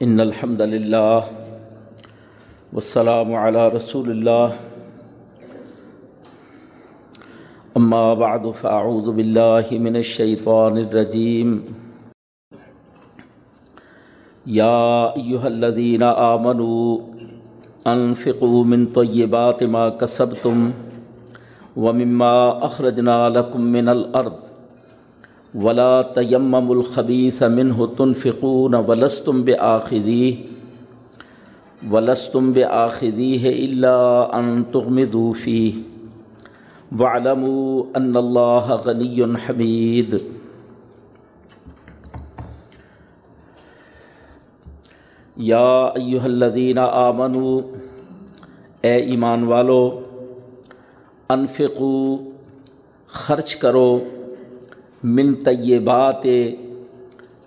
ان الحمد للہ والسلام على رسول اللہ اما بعد فاعوذ باللہ من الشیطان الرجیم یا ایہا الذین آمنوا انفقوا من طیبات ما کسبتم ومما اخرجنا لکم من الارض ولا تیمم الخبیث منه تنفقون ولستم بآخذیه ولستم بآخذیه الا ان تغمضوا فیه واعلموا ان اللہ غنی حمید۔ یا ایہا الذین آمنوا، اے ایمان والو انفقو خرچ کرو۔ من طیبات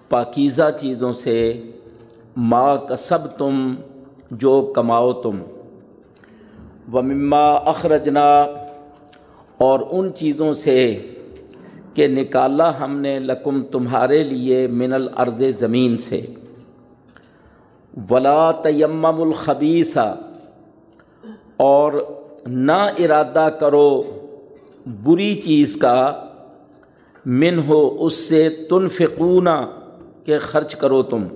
پاکیزہ چیزوں سے ما کسب تم جو کماؤ تم۔ و مما اخرجنا، اور ان چیزوں سے کہ نکالا ہم نے لکم تمہارے لیے من الارض زمین سے۔ ولا تیمم الخبیثہ اور نہ ارادہ کرو بری چیز کا۔ من ہو اس سے تنفقون کہ خرچ کرو تم۔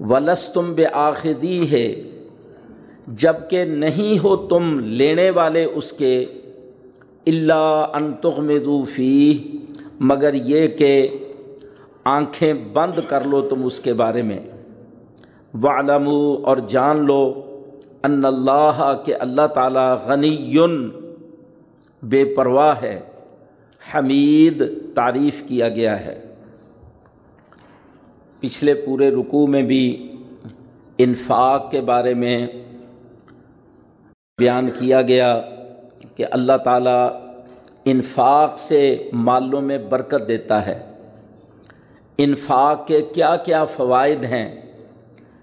ولس تم بے آخذی ہے جبکہ نہیں ہو تم لینے والے اس کے اللہ انتغمدو فی مگر یہ کہ آنکھیں بند کر لو تم اس کے بارے میں۔ وعلمو اور جان لو ان اللہ کہ اللہ تعالیٰ غنی بے پرواہ ہے۔ حمید تعریف کیا گیا ہے۔ پچھلے پورے رکوع میں بھی انفاق کے بارے میں بیان کیا گیا کہ اللہ تعالیٰ انفاق سے مالوں میں برکت دیتا ہے۔ انفاق کے کیا کیا فوائد ہیں؟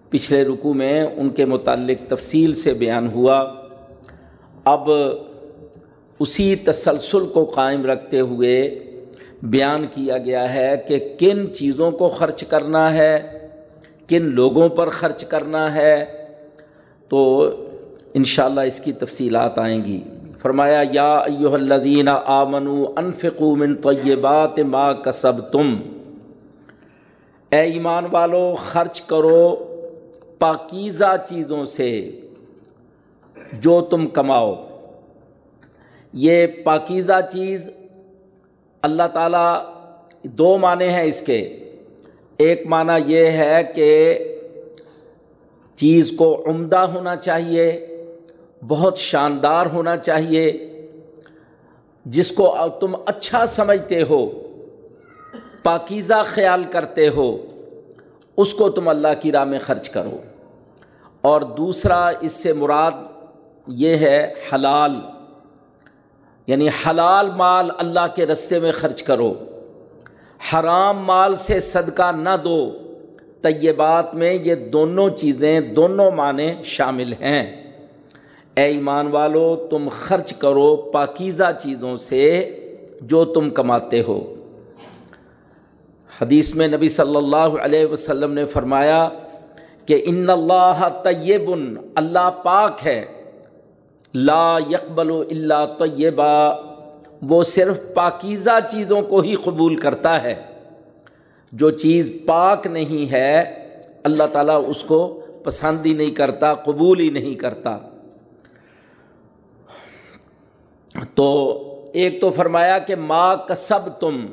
پچھلے رکوع میں ان کے متعلق تفصیل سے بیان ہوا۔ اب اسی تسلسل کو قائم رکھتے ہوئے بیان کیا گیا ہے کہ کن چیزوں کو خرچ کرنا ہے، کن لوگوں پر خرچ کرنا ہے۔ تو انشاءاللہ اس کی تفصیلات آئیں گی۔ فرمایا، یا ایوہ الذین آمنوا انفقوا من طیبات ما کسبتم۔ اے ایمان والو، خرچ کرو پاکیزہ چیزوں سے جو تم کماؤ۔ یہ پاکیزہ چیز اللہ تعالیٰ دو معنی ہیں اس کے۔ ایک معنی یہ ہے کہ چیز کو عمدہ ہونا چاہیے، بہت شاندار ہونا چاہیے، جس کو تم اچھا سمجھتے ہو، پاکیزہ خیال کرتے ہو، اس کو تم اللہ کی راہ میں خرچ کرو۔ اور دوسرا اس سے مراد یہ ہے حلال۔ یعنی حلال مال اللہ کے رستے میں خرچ کرو، حرام مال سے صدقہ نہ دو، طیبات میں یہ دونوں چیزیں، دونوں معنی شامل ہیں۔ اے ایمان والو، تم خرچ کرو پاکیزہ چیزوں سے جو تم کماتے ہو۔ حدیث میں نبی صلی اللہ علیہ وسلم نے فرمایا کہ ان اللہ طیب اللہ پاک ہے۔ لا یکبل و اللہ طیبہ وہ صرف پاکیزہ چیزوں کو ہی قبول کرتا ہے۔ جو چیز پاک نہیں ہے، اللہ تعالیٰ اس کو پسند ہی نہیں کرتا، قبول ہی نہیں کرتا۔ تو ایک تو فرمایا کہ ماں کسب تم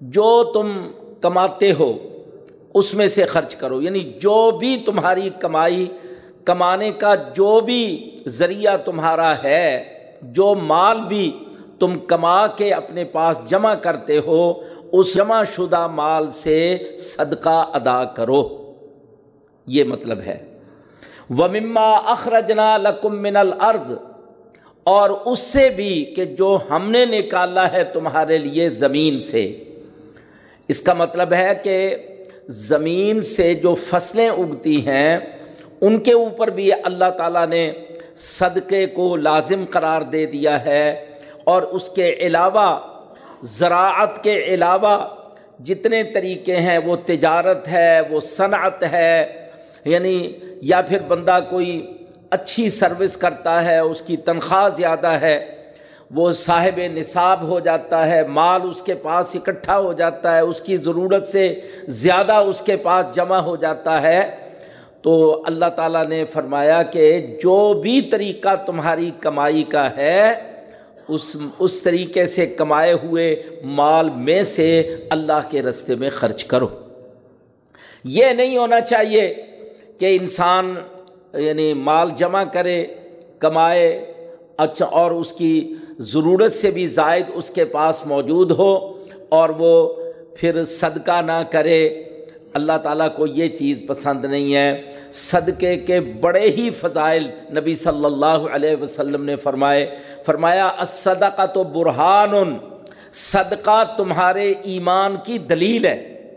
جو تم کماتے ہو، اس میں سے خرچ کرو۔ یعنی جو بھی تمہاری کمائی کمانے کا جو بھی ذریعہ تمہارا ہے، جو مال بھی تم کما کے اپنے پاس جمع کرتے ہو، اس جمع شدہ مال سے صدقہ ادا کرو۔ یہ مطلب ہے۔ و مما اخرجنا لکم من الارض اور اس سے بھی کہ جو ہم نے نکالا ہے تمہارے لیے زمین سے۔ اس کا مطلب ہے کہ زمین سے جو فصلیں اگتی ہیں ان کے اوپر بھی اللہ تعالیٰ نے صدقے کو لازم قرار دے دیا ہے اور اس کے علاوہ، زراعت کے علاوہ جتنے طریقے ہیں، وہ تجارت ہے، وہ صنعت ہے یعنی یا پھر بندہ کوئی اچھی سروس کرتا ہے، اس کی تنخواہ زیادہ ہے، وہ صاحب نصاب ہو جاتا ہے، مال اس کے پاس اکٹھا ہو جاتا ہے، اس کی ضرورت سے زیادہ اس کے پاس جمع ہو جاتا ہے تو اللہ تعالیٰ نے فرمایا کہ جو بھی طریقہ تمہاری کمائی کا ہے، اس اس طریقے سے کمائے ہوئے مال میں سے اللہ کے رستے میں خرچ کرو۔ یہ نہیں ہونا چاہیے کہ انسان یعنی مال جمع کرے، کمائے اچھا اور اس کی ضرورت سے بھی زائد اس کے پاس موجود ہو اور وہ پھر صدقہ نہ کرے۔ اللہ تعالیٰ کو یہ چیز پسند نہیں ہے۔ صدقے کے بڑے ہی فضائل نبی صلی اللہ علیہ وسلم نے فرمائے۔ فرمایا صدقہ تو برہان، صدقہ تمہارے ایمان کی دلیل ہے۔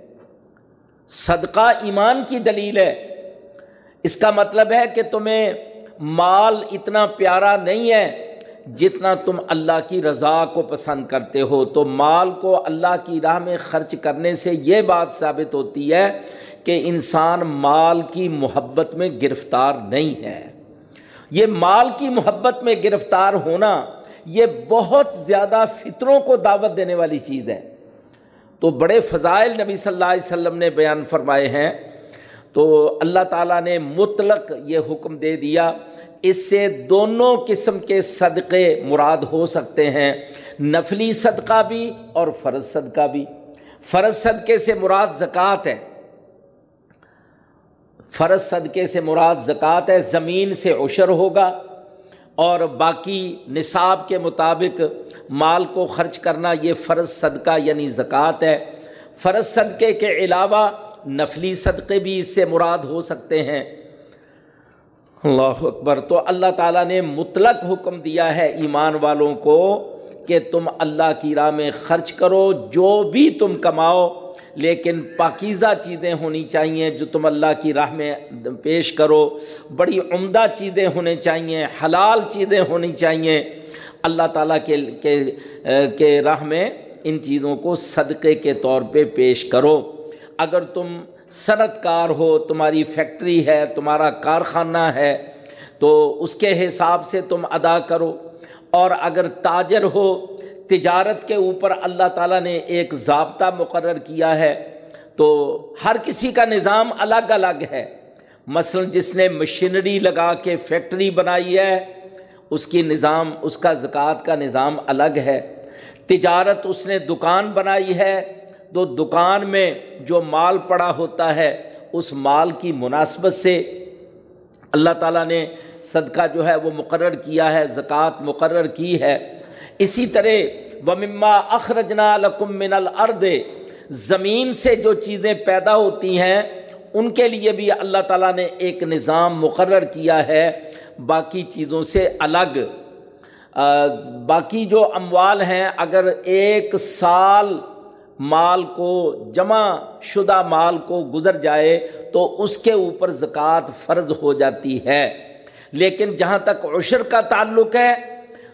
صدقہ ایمان کی دلیل ہے۔ اس کا مطلب ہے کہ تمہیں مال اتنا پیارا نہیں ہے جتنا تم اللہ کی رضا کو پسند کرتے ہو، تو مال کو اللہ کی راہ میں خرچ کرنے سے یہ بات ثابت ہوتی ہے کہ انسان مال کی محبت میں گرفتار نہیں ہے۔ یہ مال کی محبت میں گرفتار ہونا یہ بہت زیادہ فطروں کو دعوت دینے والی چیز ہے۔ تو بڑے فضائل نبی صلی اللہ علیہ وسلم نے بیان فرمائے ہیں۔ تو اللہ تعالیٰ نے مطلق یہ حکم دے دیا اس سے دونوں قسم کے صدقے مراد ہو سکتے ہیں۔ نفلی صدقہ بھی اور فرض صدقہ بھی۔ فرض صدقے سے مراد زکوٰۃ ہے۔ فرض صدقے سے مراد زکوٰۃ ہے، زمین سے عشر ہوگا اور باقی نصاب کے مطابق مال کو خرچ کرنا یہ فرض صدقہ یعنی زکوٰۃ ہے۔ فرض صدقے کے علاوہ نفلی صدقے بھی اس سے مراد ہو سکتے ہیں۔ اللہ اکبر۔ تو اللہ تعالیٰ نے مطلق حکم دیا ہے ایمان والوں کو کہ تم اللہ کی راہ میں خرچ کرو، جو بھی تم کماؤ، لیکن پاکیزہ چیزیں ہونی چاہیے جو تم اللہ کی راہ میں پیش کرو۔ بڑی عمدہ چیزیں ہونی چاہیے، حلال چیزیں ہونی چاہیے۔ اللہ تعالیٰ کے کے راہ میں ان چیزوں کو صدقے کے طور پہ پیش کرو۔ اگر تم صنعت کار ہو، تمہاری فیکٹری ہے، تمہارا کارخانہ ہے، تو اس کے حساب سے تم ادا کرو۔ اور اگر تاجر ہو، تجارت کے اوپر اللہ تعالیٰ نے ایک ضابطہ مقرر کیا ہے، تو ہر کسی کا نظام الگ الگ ہے۔ مثلا جس نے مشینری لگا کے فیکٹری بنائی ہے، اس کی نظام، اس کا زکوٰۃ کا نظام الگ ہے۔ تجارت اس نے دکان بنائی ہے تو دکان میں جو مال پڑا ہوتا ہے، اس مال کی مناسبت سے اللہ تعالیٰ نے صدقہ جو ہے وہ مقرر کیا ہے، زکوٰۃ مقرر کی ہے۔ اسی طرح و اخرجنا لکم من الارض زمین سے جو چیزیں پیدا ہوتی ہیں، ان کے لیے بھی اللہ تعالیٰ نے ایک نظام مقرر کیا ہے۔ باقی چیزوں سے الگ۔ باقی جو اموال ہیں، اگر ایک سال مال کو جمع شدہ مال کو گزر جائے تو اس کے اوپر زکوٰۃ فرض ہو جاتی ہے۔ لیکن جہاں تک عشر کا تعلق ہے،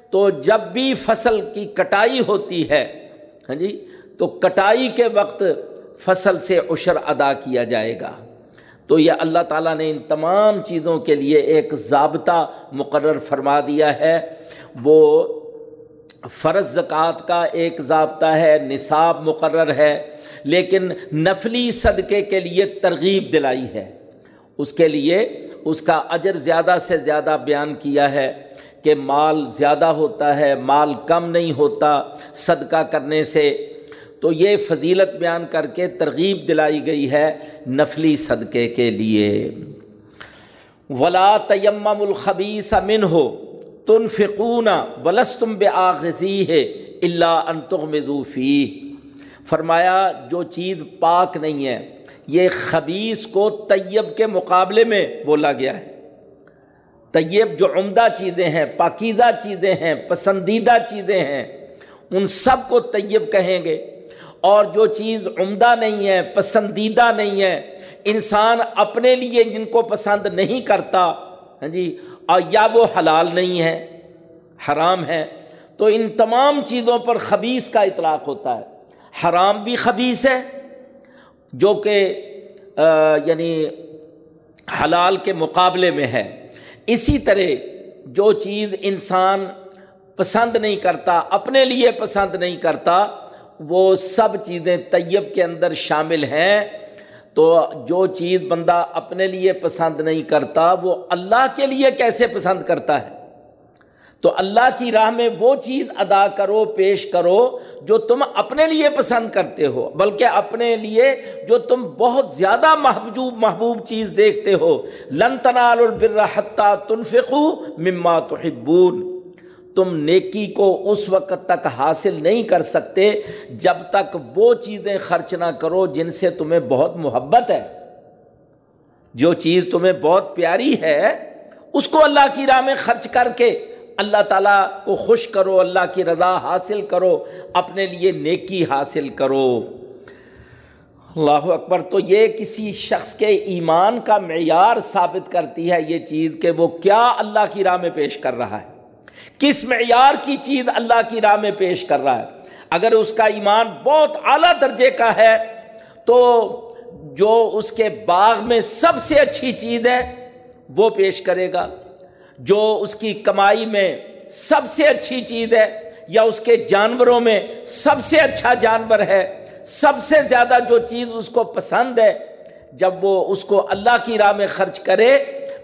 تو جب بھی فصل کی کٹائی ہوتی ہے ہاں جی تو کٹائی کے وقت فصل سے عشر ادا کیا جائے گا۔ تو یہ اللہ تعالیٰ نے ان تمام چیزوں کے لیے ایک ضابطہ مقرر فرما دیا ہے۔ وہ فرض زکوٰۃ کا ایک ضابطہ ہے، نصاب مقرر ہے، لیکن نفلی صدقے کے لیے ترغیب دلائی ہے۔ اس کے لیے اس کا اجر زیادہ سے زیادہ بیان کیا ہے کہ مال زیادہ ہوتا ہے، مال کم نہیں ہوتا صدقہ کرنے سے۔ تو یہ فضیلت بیان کر کے ترغیب دلائی گئی ہے نفلی صدقے کے لیے۔ ولا تیم الخبیس من ہو تن فکون ولس تم بے آغذی ہے اللہ انتغمدوفی فرمایا، جو چیز پاک نہیں ہے، یہ خبیص کو طیب کے مقابلے میں بولا گیا ہے۔ طیب جو عمدہ چیزیں ہیں، پاکیزہ چیزیں ہیں، پسندیدہ چیزیں ہیں، ان سب کو طیب کہیں گے۔ اور جو چیز عمدہ نہیں ہے، پسندیدہ نہیں ہے، انسان اپنے لیے جن کو پسند نہیں کرتا ہاں جی یا وہ حلال نہیں ہے، حرام ہے، تو ان تمام چیزوں پر خبیص کا اطلاق ہوتا ہے۔ حرام بھی خبیص ہے، جو کہ یعنی حلال کے مقابلے میں ہے۔ اسی طرح جو چیز انسان پسند نہیں کرتا، اپنے لیے پسند نہیں کرتا، وہ سب چیزیں طیب کے اندر شامل ہیں۔ تو جو چیز بندہ اپنے لیے پسند نہیں کرتا، وہ اللہ کے لیے کیسے پسند کرتا ہے؟ تو اللہ کی راہ میں وہ چیز ادا کرو، پیش کرو جو تم اپنے لیے پسند کرتے ہو۔ بلکہ اپنے لیے جو تم بہت زیادہ محبوب محبوب چیز دیکھتے ہو۔ لن تنال البر حتیٰ تنفقو مما تحبون۔ تم نیکی کو اس وقت تک حاصل نہیں کر سکتے جب تک وہ چیزیں خرچ نہ کرو جن سے تمہیں بہت محبت ہے۔ جو چیز تمہیں بہت پیاری ہے، اس کو اللہ کی راہ میں خرچ کر کے اللہ تعالیٰ کو خوش کرو، اللہ کی رضا حاصل کرو، اپنے لیے نیکی حاصل کرو۔ اللہ اکبر، تو یہ کسی شخص کے ایمان کا معیار ثابت کرتی ہے یہ چیز کہ وہ کیا اللہ کی راہ میں پیش کر رہا ہے۔ کس معیار کی چیز اللہ کی راہ میں پیش کر رہا ہے؟ اگر اس کا ایمان بہت اعلیٰ درجے کا ہے، تو جو اس کے باغ میں سب سے اچھی چیز ہے، وہ پیش کرے گا۔ جو اس کی کمائی میں سب سے اچھی چیز ہے، یا اس کے جانوروں میں سب سے اچھا جانور ہے، سب سے زیادہ جو چیز اس کو پسند ہے، جب وہ اس کو اللہ کی راہ میں خرچ کرے،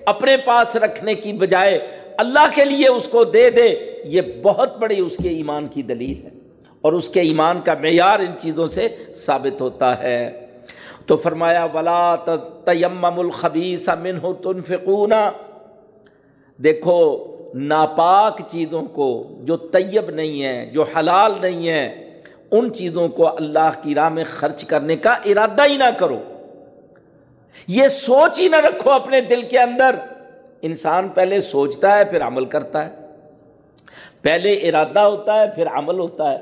اپنے پاس رکھنے کی بجائے اللہ کے لیے اس کو دے دے، یہ بہت بڑی اس کے ایمان کی دلیل ہے۔ اور اس کے ایمان کا معیار ان چیزوں سے ثابت ہوتا ہے۔ تو فرمایا، ولا تیم الخبیس من ہو دیکھو، ناپاک چیزوں کو جو طیب نہیں ہے جو حلال نہیں ہے ان چیزوں کو اللہ کی راہ میں خرچ کرنے کا ارادہ ہی نہ کرو۔ یہ سوچ ہی نہ رکھو اپنے دل کے اندر۔ انسان پہلے سوچتا ہے، پھر عمل کرتا ہے۔ پہلے ارادہ ہوتا ہے، پھر عمل ہوتا ہے۔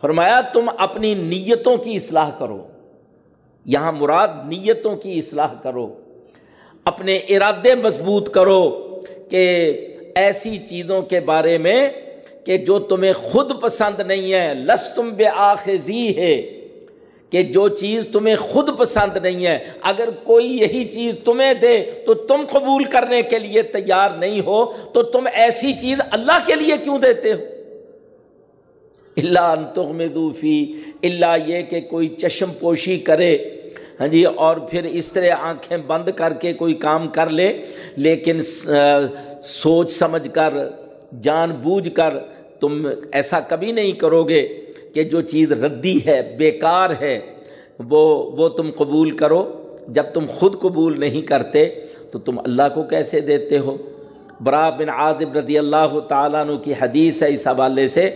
فرمایا، تم اپنی نیتوں کی اصلاح کرو۔ یہاں مراد نیتوں کی اصلاح کرو۔ اپنے ارادے مضبوط کرو کہ ایسی چیزوں کے بارے میں کہ جو تمہیں خود پسند نہیں ہے۔ لس تم بے آخذی ہے۔ کہ جو چیز تمہیں خود پسند نہیں ہے، اگر کوئی یہی چیز تمہیں دے تو تم قبول کرنے کے لیے تیار نہیں ہو، تو تم ایسی چیز اللہ کے لیے کیوں دیتے ہو؟ اللہ انتخمدوفی اللہ یہ کہ کوئی چشم پوشی کرے۔ ہاں جی اور پھر اس طرح آنکھیں بند کر کے کوئی کام کر لے، لیکن سوچ سمجھ کر، جان بوجھ کر تم ایسا کبھی نہیں کرو گے۔ کہ جو چیز ردی ہے، بیکار ہے، وہ وہ تم قبول کرو۔ جب تم خود قبول نہیں کرتے، تو تم اللہ کو کیسے دیتے ہو؟ برا بن عادب رضی اللہ تعالیٰ عنہ کی حدیث ہے اس حوالے سے۔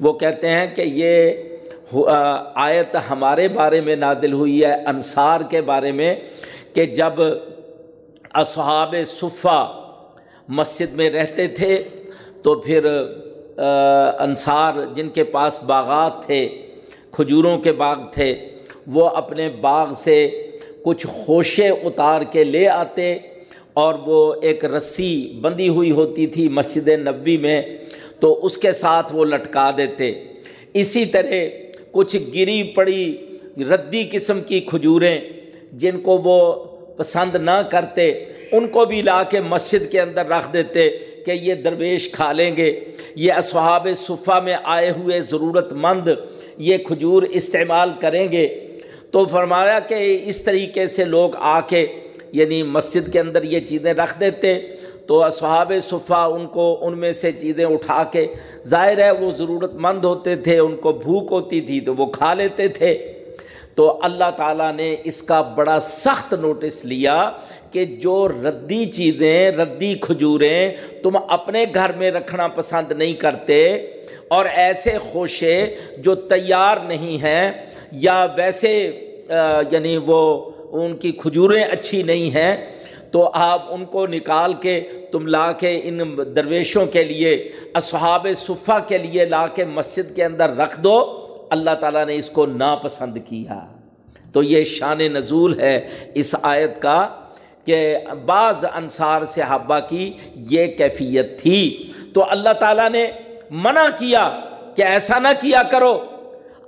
وہ کہتے ہیں کہ یہ آیت ہمارے بارے میں نادل ہوئی ہے، انصار کے بارے میں، کہ جب اصحاب صفہ مسجد میں رہتے تھے، تو پھر انصار جن کے پاس باغات تھے، کھجوروں کے باغ تھے، وہ اپنے باغ سے کچھ خوشے اتار کے لے آتے اور وہ ایک رسی بندی ہوئی ہوتی تھی مسجد نبی میں، تو اس کے ساتھ وہ لٹکا دیتے۔ اسی طرح کچھ گری پڑی ردی قسم کی کھجوریں جن کو وہ پسند نہ کرتے، ان کو بھی لا کے مسجد کے اندر رکھ دیتے۔ کہ یہ درویش کھا لیں گے۔ یہ اصحاب صفحہ میں آئے ہوئے ضرورت مند یہ کھجور استعمال کریں گے۔ تو فرمایا کہ اس طریقے سے لوگ آ کے یعنی مسجد کے اندر یہ چیزیں رکھ دیتے، تو اصحاب صفحہ ان کو، ان میں سے چیزیں اٹھا کے، ظاہر ہے وہ ضرورت مند ہوتے تھے، ان کو بھوک ہوتی تھی تو وہ کھا لیتے تھے۔ تو اللہ تعالیٰ نے اس کا بڑا سخت نوٹس لیا کہ جو ردی چیزیں، ردی کھجوریں تم اپنے گھر میں رکھنا پسند نہیں کرتے اور ایسے خوشے جو تیار نہیں ہیں یا ویسے یعنی وہ ان کی کھجوریں اچھی نہیں ہیں، تو آپ ان کو نکال کے تم لا کے ان درویشوں کے لیے، اصحاب صفحہ کے لیے لا کے مسجد کے اندر رکھ دو۔ اللہ تعالیٰ نے اس کو ناپسند کیا۔ تو یہ شان نزول ہے اس آیت کا۔ کہ بعض انصار صحابہ کی یہ کیفیت تھی۔ تو اللہ تعالیٰ نے منع کیا کہ ایسا نہ کیا کرو۔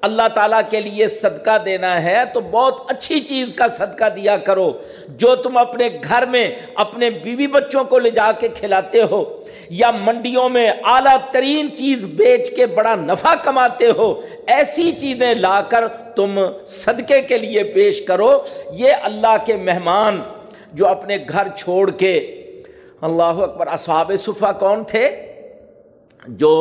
اللہ تعالیٰ کے لیے صدقہ دینا ہے تو بہت اچھی چیز کا صدقہ دیا کرو۔ جو تم اپنے گھر میں اپنے بیوی بچوں کو لے جا کے کھلاتے ہو یا منڈیوں میں اعلیٰ ترین چیز بیچ کے بڑا نفع کماتے ہو، ایسی چیزیں لا کر تم صدقے کے لیے پیش کرو۔ یہ اللہ کے مہمان جو اپنے گھر چھوڑ کے اللہ اکبر اصحاب صفحہ کون تھے؟ جو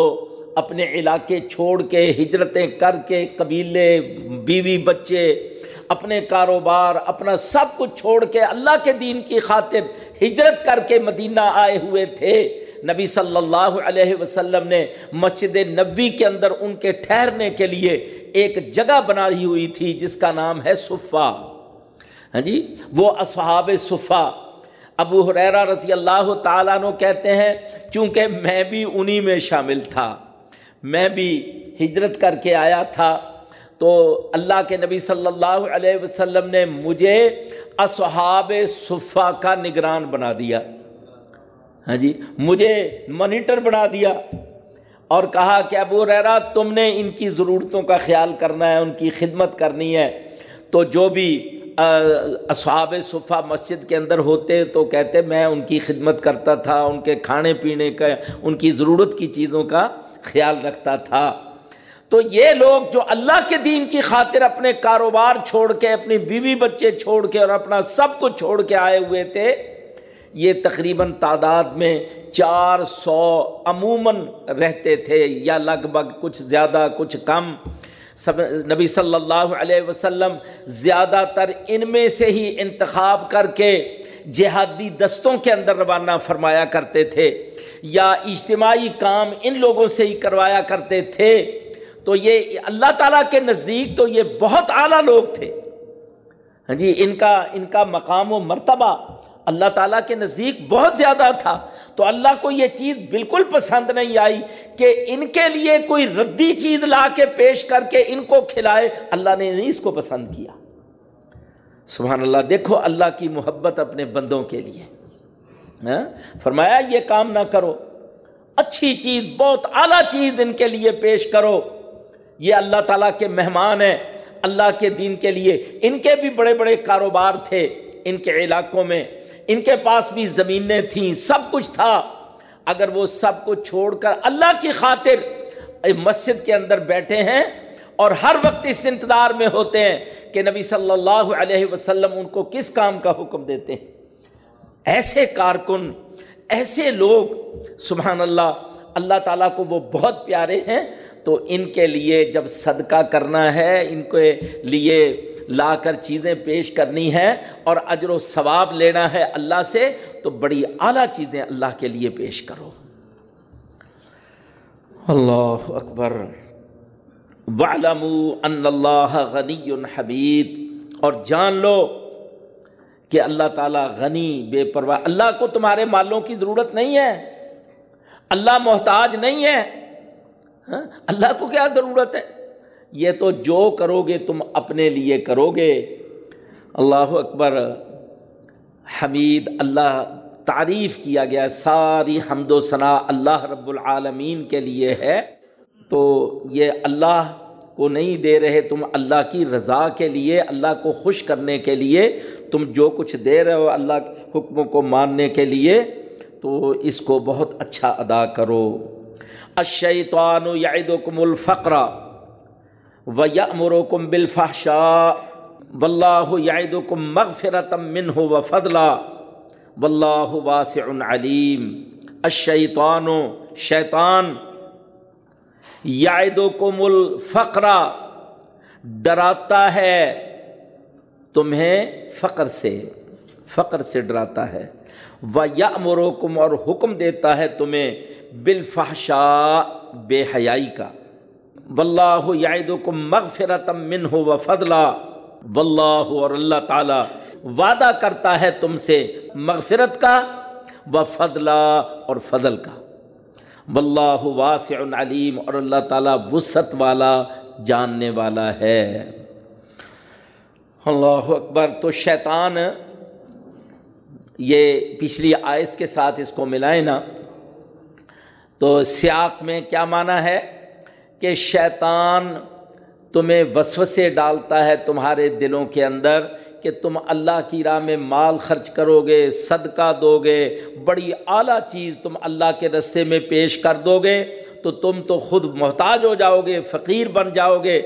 اپنے علاقے چھوڑ کے ہجرتیں کر کے قبیلے، بیوی، بچے، اپنے کاروبار، اپنا سب کچھ چھوڑ کے اللہ کے دین کی خاطر ہجرت کر کے مدینہ آئے ہوئے تھے۔ نبی صلی اللہ علیہ وسلم نے مسجد نبی کے اندر ان کے ٹھہرنے کے لیے ایک جگہ بنائی ہوئی تھی جس کا نام ہے صفا۔ ہاں جی؟ وہ اصحاب صفا۔ ابو حریرہ رضی اللہ تعالیٰ نو کہتے ہیں، چونکہ میں بھی انہی میں شامل تھا، میں بھی ہجرت کر کے آیا تھا، تو اللہ کے نبی صلی اللہ علیہ وسلم نے مجھے اصحاب صفا کا نگران بنا دیا۔ ہاں جی؟ مجھے منیٹر بنا دیا اور کہا کہ ابو ریرا تم نے ان کی ضرورتوں کا خیال کرنا ہے، ان کی خدمت کرنی ہے، تو جو بھی اصحاب صفحہ مسجد کے اندر ہوتے تو کہتے میں ان کی خدمت کرتا تھا، ان کے کھانے پینے کا، ان کی ضرورت کی چیزوں کا خیال رکھتا تھا۔ تو یہ لوگ جو اللہ کے دین کی خاطر اپنے کاروبار چھوڑ کے، اپنی بیوی بچے چھوڑ کے اور اپنا سب کچھ چھوڑ کے آئے ہوئے تھے، یہ تقریباً تعداد میں چار سو عموماً رہتے تھے یا لگ بھگ کچھ زیادہ، کچھ کم۔ سب نبی صلی اللہ علیہ وسلم زیادہ تر ان میں سے ہی انتخاب کر کے جہادی دستوں کے اندر روانہ فرمایا کرتے تھے یا اجتماعی کام ان لوگوں سے ہی کروایا کرتے تھے، تو یہ اللہ تعالیٰ کے نزدیک تو یہ بہت اعلیٰ لوگ تھے۔ ہاں جی ان کا ان کا مقام و مرتبہ اللہ تعالیٰ کے نزدیک بہت زیادہ تھا۔ تو اللہ کو یہ چیز بالکل پسند نہیں آئی کہ ان کے لیے کوئی ردی چیز لا کے پیش کر کے ان کو کھلائے۔ اللہ نے نہیں اس کو پسند کیا۔ سبحان اللہ، دیکھو اللہ کی محبت اپنے بندوں کے لیے۔ ہاں؟ فرمایا، یہ کام نہ کرو۔ اچھی چیز، بہت اعلیٰ چیز ان کے لیے پیش کرو۔ یہ اللہ تعالیٰ کے مہمان ہیں۔ اللہ کے دین کے لیے۔ ان کے بھی بڑے بڑے کاروبار تھے۔ ان کے علاقوں میں ان کے پاس بھی زمینیں تھیں، سب کچھ تھا۔ اگر وہ سب کو چھوڑ کر اللہ کی خاطر مسجد کے اندر بیٹھے ہیں اور ہر وقت اس انتظار میں ہوتے ہیں کہ نبی صلی اللہ علیہ وسلم ان کو کس کام کا حکم دیتے ہیں۔ ایسے کارکن، ایسے لوگ، سبحان اللہ اللہ تعالیٰ کو وہ بہت پیارے ہیں۔ تو ان کے لیے جب صدقہ کرنا ہے، ان کے لیے لا کر چیزیں پیش کرنی ہیں اور اجر و ثواب لینا ہے اللہ سے، تو بڑی اعلیٰ چیزیں اللہ کے لیے پیش کرو۔ اللہ اکبر۔ والم ان اللہ غنی حمید اور جان لو کہ اللہ تعالیٰ غنی، بے پرواہ۔ اللہ کو تمہارے مالوں کی ضرورت نہیں ہے۔ اللہ محتاج نہیں ہے۔ ہاں؟ اللہ کو کیا ضرورت ہے؟ یہ تو جو کرو گے تم اپنے لیے کرو گے اللہ اکبر، حمید، اللہ تعریف کیا گیا، ساری حمد و ثناء اللہ رب العالمین کے لیے ہے۔ تو یہ اللہ کو نہیں دے رہے تم اللہ کی رضا کے لیے، اللہ کو خوش کرنے کے لیے۔ تم جو کچھ دے رہے ہو اللہ حکموں کو ماننے کے لیے، تو اس کو بہت اچھا ادا کرو۔ الشیطان یعدکم الفقر۔ و یامرکم بالفحشاء واللہ یعدکم مغفرتا منہ و فضلا واللہ واسع علیم الشیطان شیطان یعدکم الفقر، ڈراتا ہے تمہیں فقر سے فقر سے ڈراتا ہے۔ و یامرکم اور حکم دیتا ہے تمہیں بالفحشا بے حیائی کا۔ واللہ یعدکم مغفرتم منہ و فضلا واللہ اور اللہ تعالی وعدہ کرتا ہے تم سے مغفرت کا و فضلا اور فضل کا۔ واللہ واسع علیم اور اللہ تعالیٰ وسعت والا، جاننے والا ہے۔ اللہ اکبر، تو شیطان یہ پچھلی آئس کے ساتھ اس کو ملائے نا۔ تو سیاق میں کیا معنی ہے؟ کہ شیطان تمہیں وسوسے ڈالتا ہے تمہارے دلوں کے اندر کہ تم اللہ کی راہ میں مال خرچ کرو گے صدقہ دو گے بڑی اعلیٰ چیز تم اللہ کے رستے میں پیش کر دو گے تو تم تو خود محتاج ہو جاؤ گے فقیر بن جاؤ گے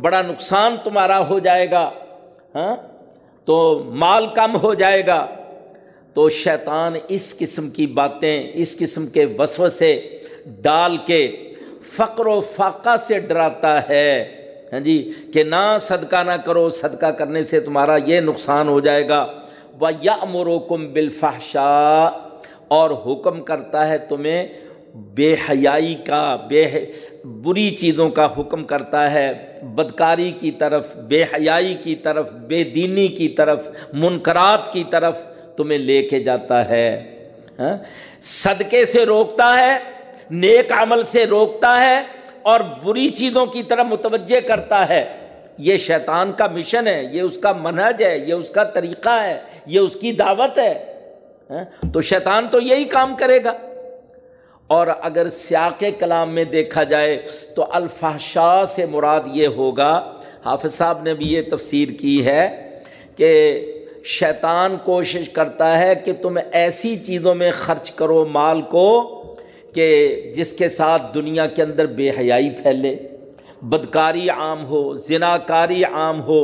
بڑا نقصان تمہارا ہو جائے گا ہاں؟ تو مال کم ہو جائے گا۔ تو شیطان اس قسم کی باتیں، اس قسم کے وسوسے ڈال کے فقر و فاقہ سے ڈراتا ہے۔ ہاں جی کہ نہ صدقہ نہ کرو، صدقہ کرنے سے تمہارا یہ نقصان ہو جائے گا۔ وہ یا امرو کم اور حکم کرتا ہے تمہیں بے حیائی کا، بے بری چیزوں کا حکم کرتا ہے۔ بدکاری کی طرف، بے حیائی کی طرف، بے دینی کی طرف، منکرات کی طرف تمہیں لے کے جاتا ہے۔ ہاں، صدقے سے روکتا ہے نیک عمل سے روکتا ہے اور بری چیزوں کی طرف متوجہ کرتا ہے۔ یہ شیطان کا مشن ہے، یہ اس کا منہج ہے، یہ اس کا طریقہ ہے، یہ اس کی دعوت ہے۔ ہاں؟ تو شیطان تو یہی کام کرے گا۔ اور اگر سیاق کلام میں دیکھا جائے تو الفحشا سے مراد یہ ہوگا، حافظ صاحب نے بھی یہ تفسیر کی ہے کہ شیطان کوشش کرتا ہے کہ تم ایسی چیزوں میں خرچ کرو مال کو کہ جس کے ساتھ دنیا کے اندر بے حیائی پھیلے، بدکاری عام ہو زنا کاری عام ہو،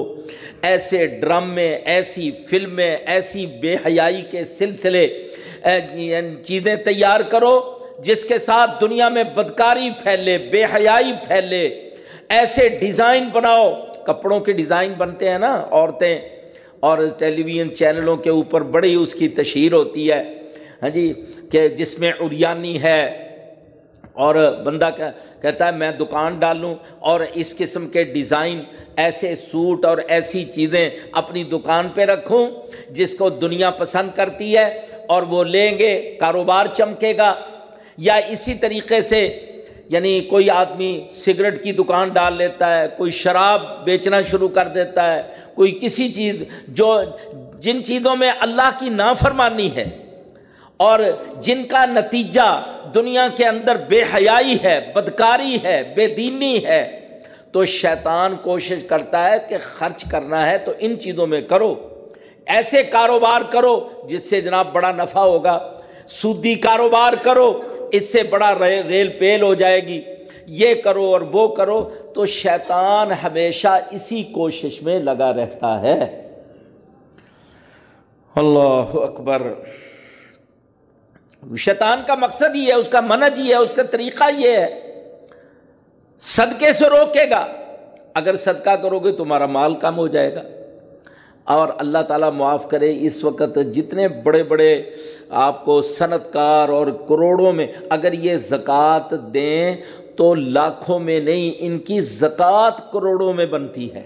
ایسے ڈرامے ایسی فلمیں ایسی بے حیائی کے سلسلے یعنی چیزیں تیار کرو جس کے ساتھ دنیا میں بدکاری پھیلے، بے حیائی پھیلے، ایسے ڈیزائن بناؤ۔ کپڑوں کے ڈیزائن بنتے ہیں نا، عورتیں، اور ٹیلی ویژن چینلوں کے اوپر بڑی اس کی تشہیر ہوتی ہے۔ ہاں جی کہ جس میں اریانی ہے اور بندہ کہتا ہے، میں دکان ڈالوں اور اس قسم کے ڈیزائن، ایسے سوٹ اور ایسی چیزیں اپنی دکان پہ رکھوں جس کو دنیا پسند کرتی ہے اور وہ لیں گے، کاروبار چمکے گا۔ یا اسی طریقے سے یعنی کوئی آدمی سگریٹ کی دکان ڈال لیتا ہے، کوئی شراب بیچنا شروع کر دیتا ہے، کوئی کسی چیز جو جن چیزوں میں اللہ کی نافرمانی ہے۔ اور جن کا نتیجہ دنیا کے اندر بے حیائی ہے، بدکاری ہے، بے دینی ہے، تو شیطان کوشش کرتا ہے کہ خرچ کرنا ہے تو ان چیزوں میں کرو۔ ایسے کاروبار کرو جس سے جناب بڑا نفع ہوگا۔ سودی کاروبار کرو، اس سے بڑا ریل پیل ہو جائے گی۔ یہ کرو اور وہ کرو تو شیطان ہمیشہ اسی کوشش میں لگا رہتا ہے۔ اللہ اکبر۔ شیطان کا مقصد ہی ہے، اس کا منج ہی ہے، اس کا طریقہ یہ ہے۔ صدقے سے روکے گا۔ اگر صدقہ کرو گے تمہارا مال کم ہو جائے گا۔ اور اللہ تعالیٰ معاف کرے اس وقت جتنے بڑے بڑے آپ کو صنعت کار اور کروڑوں میں اگر یہ زکوٰۃ دیں تو لاکھوں میں نہیں، ان کی زکوٰۃ کروڑوں میں بنتی ہے۔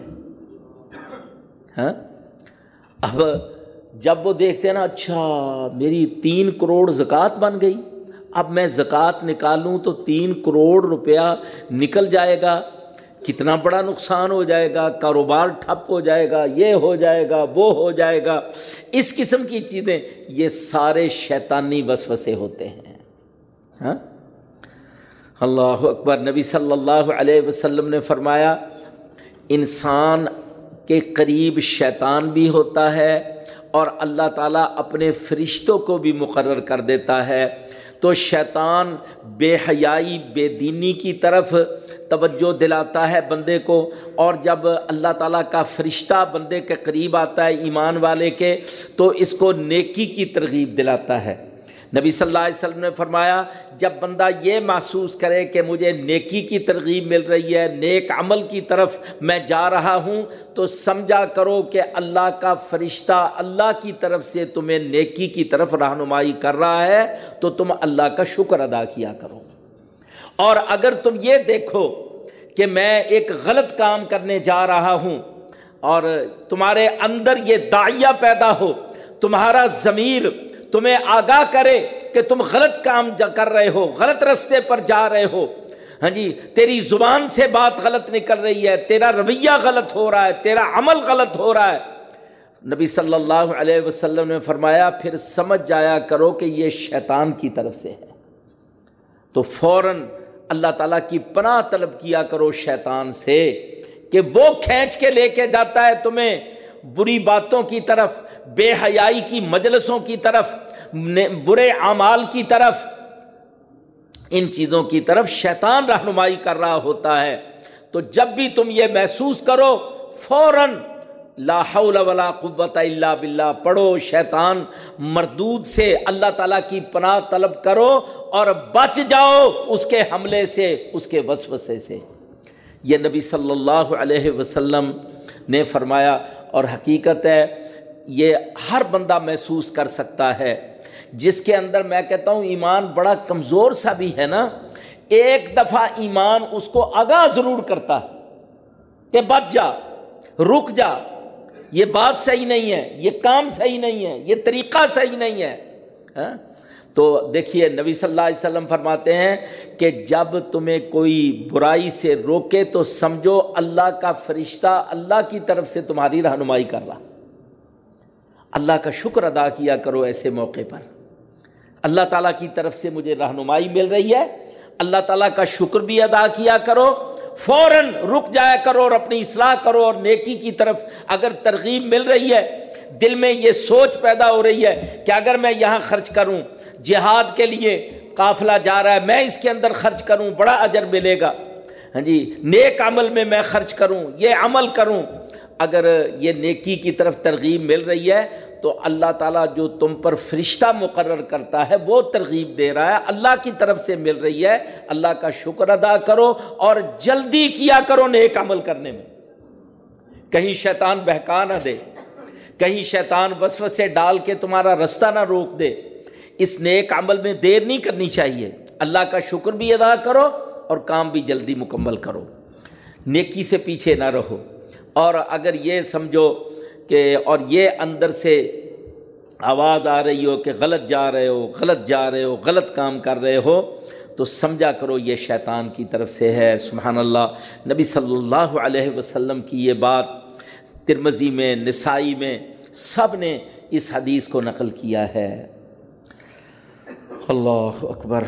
ہاں؟ اب جب وہ دیکھتے ہیں نا اچھا میری تین کروڑ زکوٰۃ بن گئی۔ اب میں زکوٰۃ نکالوں تو تین کروڑ روپیہ نکل جائے گا۔ کتنا بڑا نقصان ہو جائے گا، کاروبار ٹھپ ہو جائے گا، یہ ہو جائے گا، وہ ہو جائے گا۔ اس قسم کی چیزیں، یہ سارے شیطانی وسوسے ہوتے ہیں۔ ہاں؟ اللہ اکبر۔ نبی صلی اللہ علیہ وسلم نے فرمایا، انسان کے قریب شیطان بھی ہوتا ہے اور اللہ تعالیٰ اپنے فرشتوں کو بھی مقرر کر دیتا ہے۔ تو شیطان بے حیائی، بے دینی کی طرف توجہ دلاتا ہے بندے کو۔ اور جب اللہ تعالیٰ کا فرشتہ بندے کے قریب آتا ہے ایمان والے کے، تو اس کو نیکی کی ترغیب دلاتا ہے۔ نبی صلی اللہ علیہ وسلم نے فرمایا، جب بندہ یہ محسوس کرے کہ مجھے نیکی کی ترغیب مل رہی ہے، نیک عمل کی طرف میں جا رہا ہوں، تو سمجھا کرو کہ اللہ کا فرشتہ اللہ کی طرف سے تمہیں نیکی کی طرف رہنمائی کر رہا ہے، تو تم اللہ کا شکر ادا کیا کرو۔ اور اگر تم یہ دیکھو کہ میں ایک غلط کام کرنے جا رہا ہوں اور تمہارے اندر یہ دائیا پیدا ہو، تمہارا ضمیر تمہیں آگاہ کرے کہ تم غلط کام کر رہے ہو، غلط رستے پر جا رہے ہو۔ ہاں جی تیری زبان سے بات غلط نکل رہی ہے، تیرا رویہ غلط ہو رہا ہے، تیرا عمل غلط ہو رہا ہے۔ نبی صلی اللہ علیہ وسلم نے فرمایا، پھر سمجھ جایا کرو کہ یہ شیطان کی طرف سے ہے۔ تو فوراً اللہ تعالیٰ کی پناہ طلب کیا کرو شیطان سے کہ وہ کھینچ کے لے کے جاتا ہے تمہیں۔ بری باتوں کی طرف، بے حیائی کی مجلسوں کی طرف برے اعمال کی طرف۔ ان چیزوں کی طرف شیطان رہنمائی کر رہا ہوتا ہے۔ تو جب بھی تم یہ محسوس کرو، فوراً لا حول ولا قوت الا باللہ پڑھو، شیطان مردود سے اللہ تعالیٰ کی پناہ طلب کرو اور بچ جاؤ اس کے حملے سے، اس کے وسوسے سے۔ یہ نبی صلی اللہ علیہ وسلم نے فرمایا اور حقیقت ہے، یہ ہر بندہ محسوس کر سکتا ہے۔ جس کے اندر میں کہتا ہوں، ایمان بڑا کمزور سا بھی ہے نا، ایک دفعہ ایمان اس کو آگاہ ضرور کرتا ہے کہ بچ جا، رک جا۔ یہ بات صحیح نہیں ہے، یہ کام صحیح نہیں ہے، یہ طریقہ صحیح نہیں ہے۔ ہاں؟ تو دیکھیے نبی صلی اللہ علیہ وسلم فرماتے ہیں کہ جب تمہیں کوئی برائی سے روکے تو سمجھو اللہ کا فرشتہ اللہ کی طرف سے تمہاری رہنمائی کر رہا۔ اللہ کا شکر ادا کیا کرو ایسے موقع پر۔ اللہ تعالیٰ کی طرف سے مجھے رہنمائی مل رہی ہے۔ اللہ تعالیٰ کا شکر بھی ادا کیا کرو۔ فوراً رک جایا کرو اور اپنی اصلاح کرو اور نیکی کی طرف اگر ترغیب مل رہی ہے، دل میں یہ سوچ پیدا ہو رہی ہے کہ اگر میں یہاں خرچ کروں جہاد کے لیے قافلہ جا رہا ہے، میں اس کے اندر خرچ کروں، بڑا اجر ملے گا۔ ہاں جی نیک عمل میں میں خرچ کروں، یہ عمل کروں۔ اگر یہ نیکی کی طرف ترغیب مل رہی ہے، تو اللہ تعالیٰ جو تم پر فرشتہ مقرر کرتا ہے، وہ ترغیب دے رہا ہے۔ اللہ کی طرف سے مل رہی ہے۔ اللہ کا شکر ادا کرو اور جلدی کیا کرو نیک عمل کرنے میں۔ کہیں شیطان بہکا نہ دے، کہیں شیطان وسو سے ڈال کے تمہارا رستہ نہ روک دے۔ اس نیک عمل میں دیر نہیں کرنی چاہیے۔ اللہ کا شکر بھی ادا کرو اور کام بھی جلدی مکمل کرو۔ نیکی سے پیچھے نہ رہو۔ اور اگر یہ سمجھو کہ اور یہ اندر سے آواز آ رہی ہو کہ غلط جا رہے ہو، غلط جا رہے ہو، غلط کام کر رہے ہو، تو سمجھا کرو یہ شیطان کی طرف سے ہے۔ سبحان اللہ۔ نبی صلی اللہ علیہ وسلم کی یہ بات ترمزی میں، نسائی میں سب نے اس حدیث کو نقل کیا ہے۔ اللہ اکبر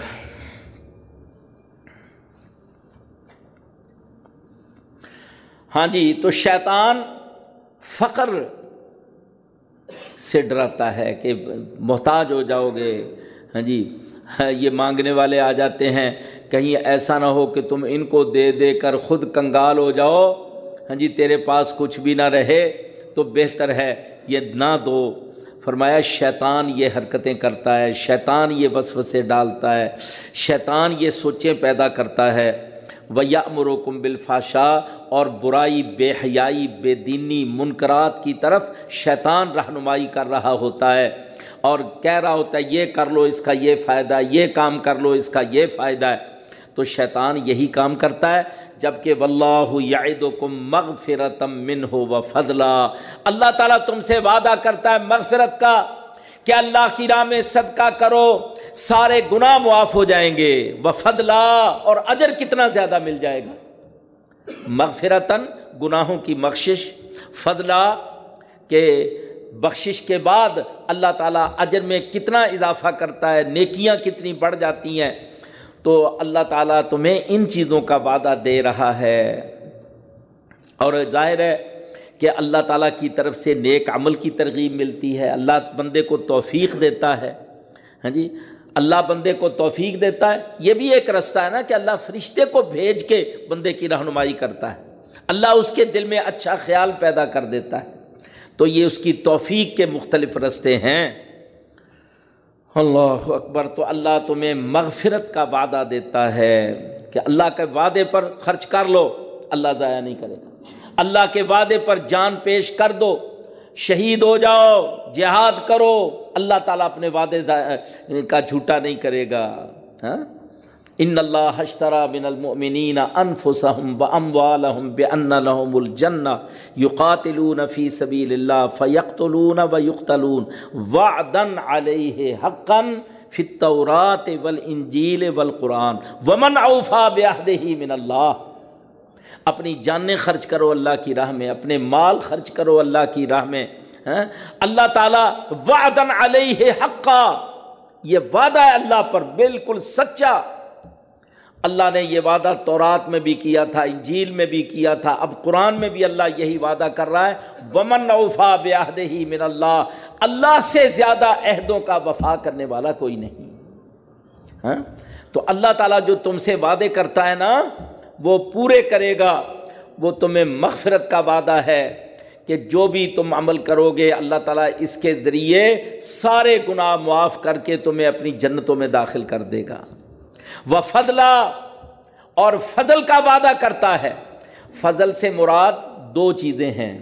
ہاں جی تو شیطان فقر سے ڈراتا ہے کہ محتاج ہو جاؤ گے۔ ہاں جی یہ مانگنے والے آ جاتے ہیں۔ کہیں ایسا نہ ہو کہ تم ان کو دے دے کر خود کنگال ہو جاؤ۔ ہاں جی تیرے پاس کچھ بھی نہ رہے تو بہتر ہے، یہ نہ دو۔ فرمایا، شیطان یہ حرکتیں کرتا ہے، شیطان یہ وسوسے ڈالتا ہے، شیطان یہ سوچیں پیدا کرتا ہے۔ ویا امروکم بالفاشا اور برائی، بے حیائی، بے دینی منکرات کی طرف شیطان رہنمائی کر رہا ہوتا ہے۔ اور کہہ رہا ہوتا ہے، یہ کر لو، اس کا یہ فائدہ یہ کام کر لو، اس کا یہ فائدہ ہے۔ تو شیطان یہی کام کرتا ہے۔ جبکہ واللہ یعدکم مغفرتم منہ و فضلا اللہ تعالیٰ تم سے وعدہ کرتا ہے مغفرت کا کہ اللہ کی راہ میں صدقہ کرو، سارے گناہ معاف ہو جائیں گے۔ وفدلا اور اجر کتنا زیادہ مل جائے گا؟ مغفرتاً گناہوں کی بخشش، فضلہ کہ بخشش کے بعد اللہ تعالیٰ اجر میں کتنا اضافہ کرتا ہے، نیکیاں کتنی بڑھ جاتی ہیں۔ تو اللہ تعالیٰ تمہیں ان چیزوں کا وعدہ دے رہا ہے۔ اور ظاہر ہے کہ اللہ تعالیٰ کی طرف سے نیک عمل کی ترغیب ملتی ہے۔ اللہ بندے کو توفیق دیتا ہے۔ ہاں جی؟ اللہ بندے کو توفیق دیتا ہے۔ یہ بھی ایک رستہ ہے نا کہ اللہ فرشتے کو بھیج کے بندے کی رہنمائی کرتا ہے۔ اللہ اس کے دل میں اچھا خیال پیدا کر دیتا ہے۔ تو یہ اس کی توفیق کے مختلف رستے ہیں۔ اللہ اکبر، تو اللہ تمہیں مغفرت کا وعدہ دیتا ہے کہ اللہ کے وعدے پر خرچ کر لو، اللہ ضائع نہیں کرے گا۔ اللہ کے وعدے پر جان پیش کر دو، شہید ہو جاؤ، جہاد کرو، اللہ تعالیٰ اپنے وعدے کا جھوٹا نہیں کرے گا۔ ہاں؟ ان اللہ حشترا بن المؤمنین انفسهم واموالهم بان لهم الجنہ یقاتلون فی سبیل اللہ فیقتلون ویقتلون وعدا علیہ حقا فی التورات والانجیل والقرآن. ومن اوفا بعہدہ من اللہ اپنی جانیں خرچ کرو اللہ کی راہ میں، اپنے مال خرچ کرو اللہ کی راہ میں ہاں؟ اللہ تعالیٰ وعدن علیہ حقا. یہ وعدہ ہے اللہ پر، بالکل سچا. اللہ نے یہ وعدہ تورات میں بھی کیا تھا، انجیل میں بھی کیا تھا۔ اب قرآن میں بھی اللہ یہی وعدہ کر رہا ہے۔ ومن اوفا بیاہد ہی من اللہ اللہ سے زیادہ عہدوں کا وفا کرنے والا کوئی نہیں۔ ہاں؟ تو اللہ تعالیٰ جو تم سے وعدے کرتا ہے نا، وہ پورے کرے گا۔ وہ تمہیں مغفرت کا وعدہ ہے کہ جو بھی تم عمل کرو گے، اللہ تعالیٰ اس کے ذریعے سارے گناہ معاف کر کے تمہیں اپنی جنتوں میں داخل کر دے گا۔ وہ فضلہ اور فضل کا وعدہ کرتا ہے۔ فضل سے مراد دو چیزیں ہیں۔